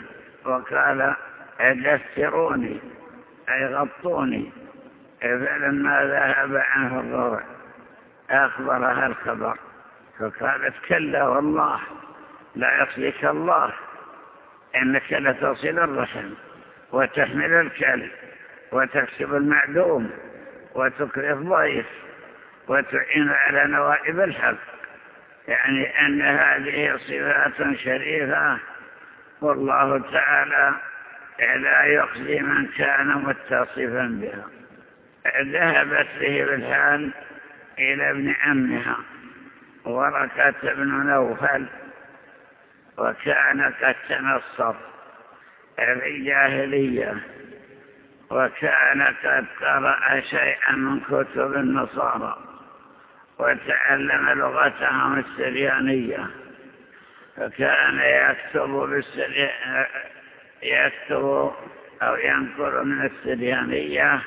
وقال دثروني أي غطوني. فلما ذهب عنه الروع أخبرها الخبر فقالت كلا والله لا يصلك الله إنك لتصل الرحم وتحمل الكلب وتكسب المعدوم وتكري الضيف وتعين على نوائب الحق. يعني أن هذه صفات شريفة. والله تعالى لا يخزي من كان متصفا بها. ذهبت به بالحال إلى ابن عمها. وركة بن نوفل. وكان قد تنصر في الجاهلية. وكان قد قرأ شيئا من كتب النصارى. وتعلم لغتهم السريانية فكان يكتب بالسري... يكتب أو ينقل من السريانية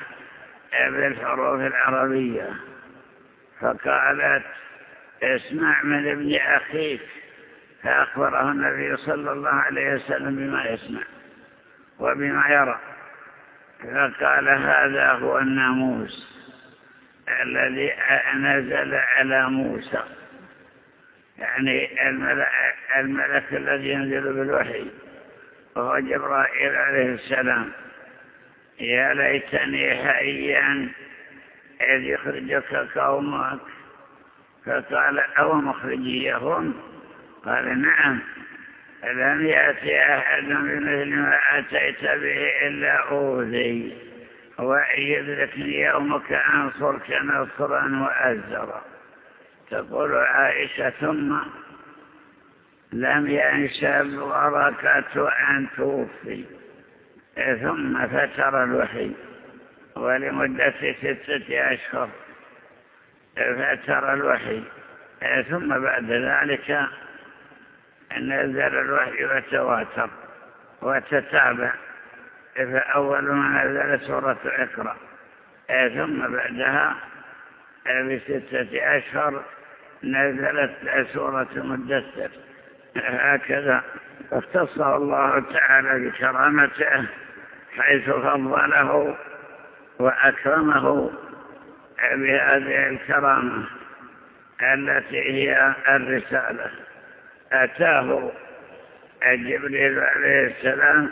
بالحروف العربية. فقالت اسمع من ابن أخيك. فأخبره النبي صلى الله عليه وسلم بما يسمع وبما يرى. فقال هذا هو الناموس. الذي نزل على موسى. يعني الملك, الذي ينزل بالوحي وهو جبرائيل عليه السلام. يا ليتني حيا إذ يخرجك قومك. فقال أو مخرجيهم؟ قال نعم. لم يأتي أحد بمثل ما أتيت به إلا أوذي. يدركني يومك أنصرك نصرا وأزرا تقول عائشة ثم لم ينشب وركة أن توفي. ثم فتر الوحي. ولمدة ستة أشهر فتر الوحي. ثم بعد ذلك نزل الوحي وتواتر وتتابع. فأول ما نزل سورة إقرأ ثم بعدها بستة أشهر نزلت سورة مدثر. هكذا. اختصه الله تعالى بكرامته حيث فضله وأكرمه بهذه الكرامة التي هي الرسالة. أتاه جبريل عليه السلام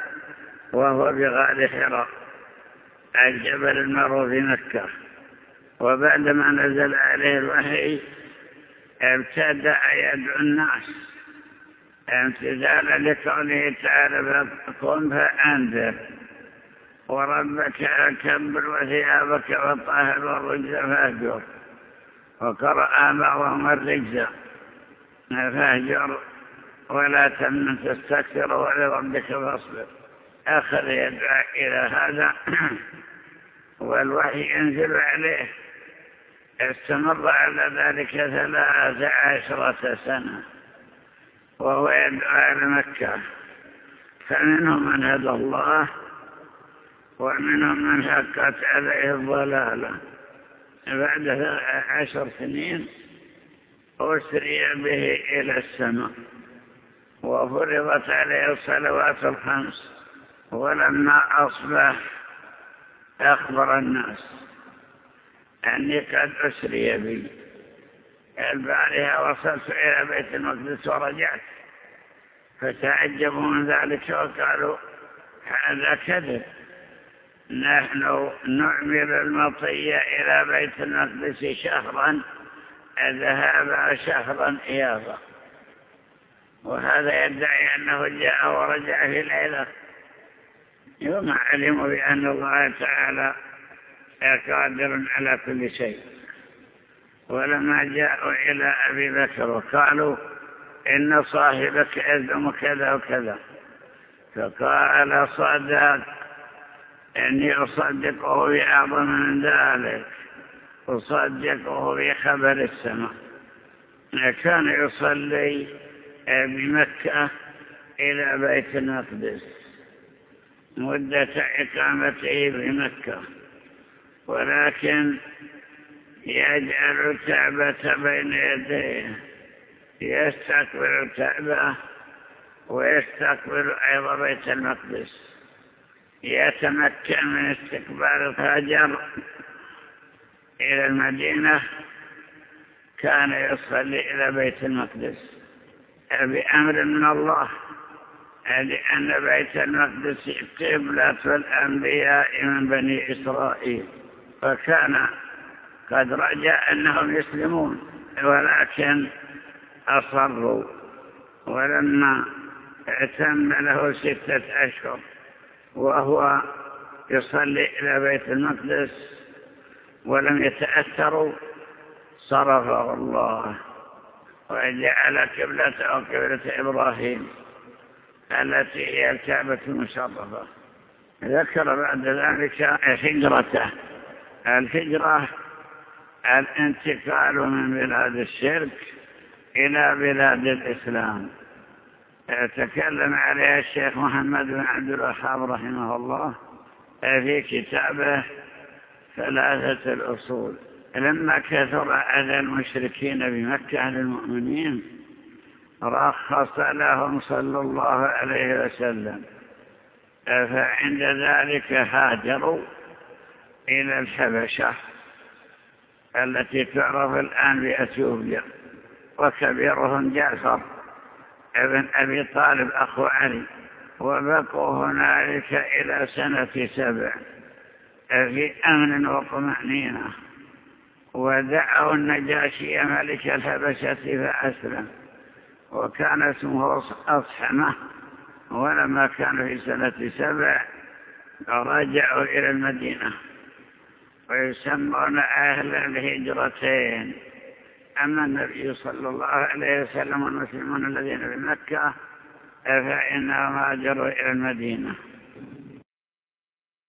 وهو بغار حراء الجبل المعروف في مكة. وبعدما نزل عليه الوحي ابتدأ يدعو الناس. امتثالا لقوله تعالى فقم فأنذر. وربك أكبر وثيابك وطهر والرجز فاهجر. وقرأ بعضهم الرجز. فاهجر ولا تمن تستكثر ولربك فاصبر. أخذ يدعى إلى هذا. والوحي ينزل عليه. استمر على ذلك ثلاث عشرة سنة. وهو يدعى إلى مكة. فمنهم من هدى الله ومنهم من حقت عليه الضلالة. بعد عشر سنين أسري به إلى السماء. وفرضت عليه الصلوات الخمس. ولما أصبح أخبر الناس أني قد أسري بي. البارحة وصلت إلى بيت المقدس ورجعت. فتعجبوا من ذلك وقالوا هذا كذب. نحن نعمل المطية إلى بيت المقدس شهرا. ذهاب شهرا إيابا. وهذا يدعي أنه جاء ورجع في ليلة. يوم علموا بأن الله تعالى قادر على كل شيء. ولما جاءوا إلى أبي بكر وقالوا إن صاحبك يزعم كذا وكذا. فقال صدق إني أصدقه بأعظم من ذلك أصدقه بخبر السماء. كان يصلي بمكة إلى بيت المقدس. مدة إقامته بمكة. ولكن يجعل الكعبة بين يديه. يستقبل الكعبة ويستقبل أيضا بيت المقدس. يتمكن من استقبال الهجر إلى المدينة. كان يصلي إلى بيت المقدس. بأمر من الله. لأن بيت المقدس قبلة الأنبياء من بني إسرائيل فكان قد رجع أنهم يسلمون ولكن أصروا ولما اعتم له ستة أشهر وهو يصلي إلى بيت المقدس ولم يتأثروا صرفه الله وجعل قبلته قبلة إبراهيم. التي هي الكعبة المشرفة. ذكر بعد ذلك هجرته الهجرة الانتقال من بلاد الشرك إلى بلاد الإسلام. تكلم عليها الشيخ محمد بن عبد الوهاب رحمه الله في كتابه ثلاثة الأصول. لما كثر أذى المشركين بمكة للمؤمنين رخص لهم صلى الله عليه وسلم. فعند ذلك هاجروا إلى الحبشة التي تعرف الآن بأثيوبيا وكبيرهم جعفر ابن أبي طالب أخو علي وبقوا هنالك إلى سنة سبع. في أمن وطمأنينة ودعوا النجاشي ملك الحبشة فأسلم. وكان اسمه أصحمة ولما كان في سنة سبع رجعوا إلى المدينة. ويسمون أهل الهجرتين. أما النبي صلى الله عليه وسلم والمسلمون الذين في مكة فإنهم هاجروا إلى المدينة.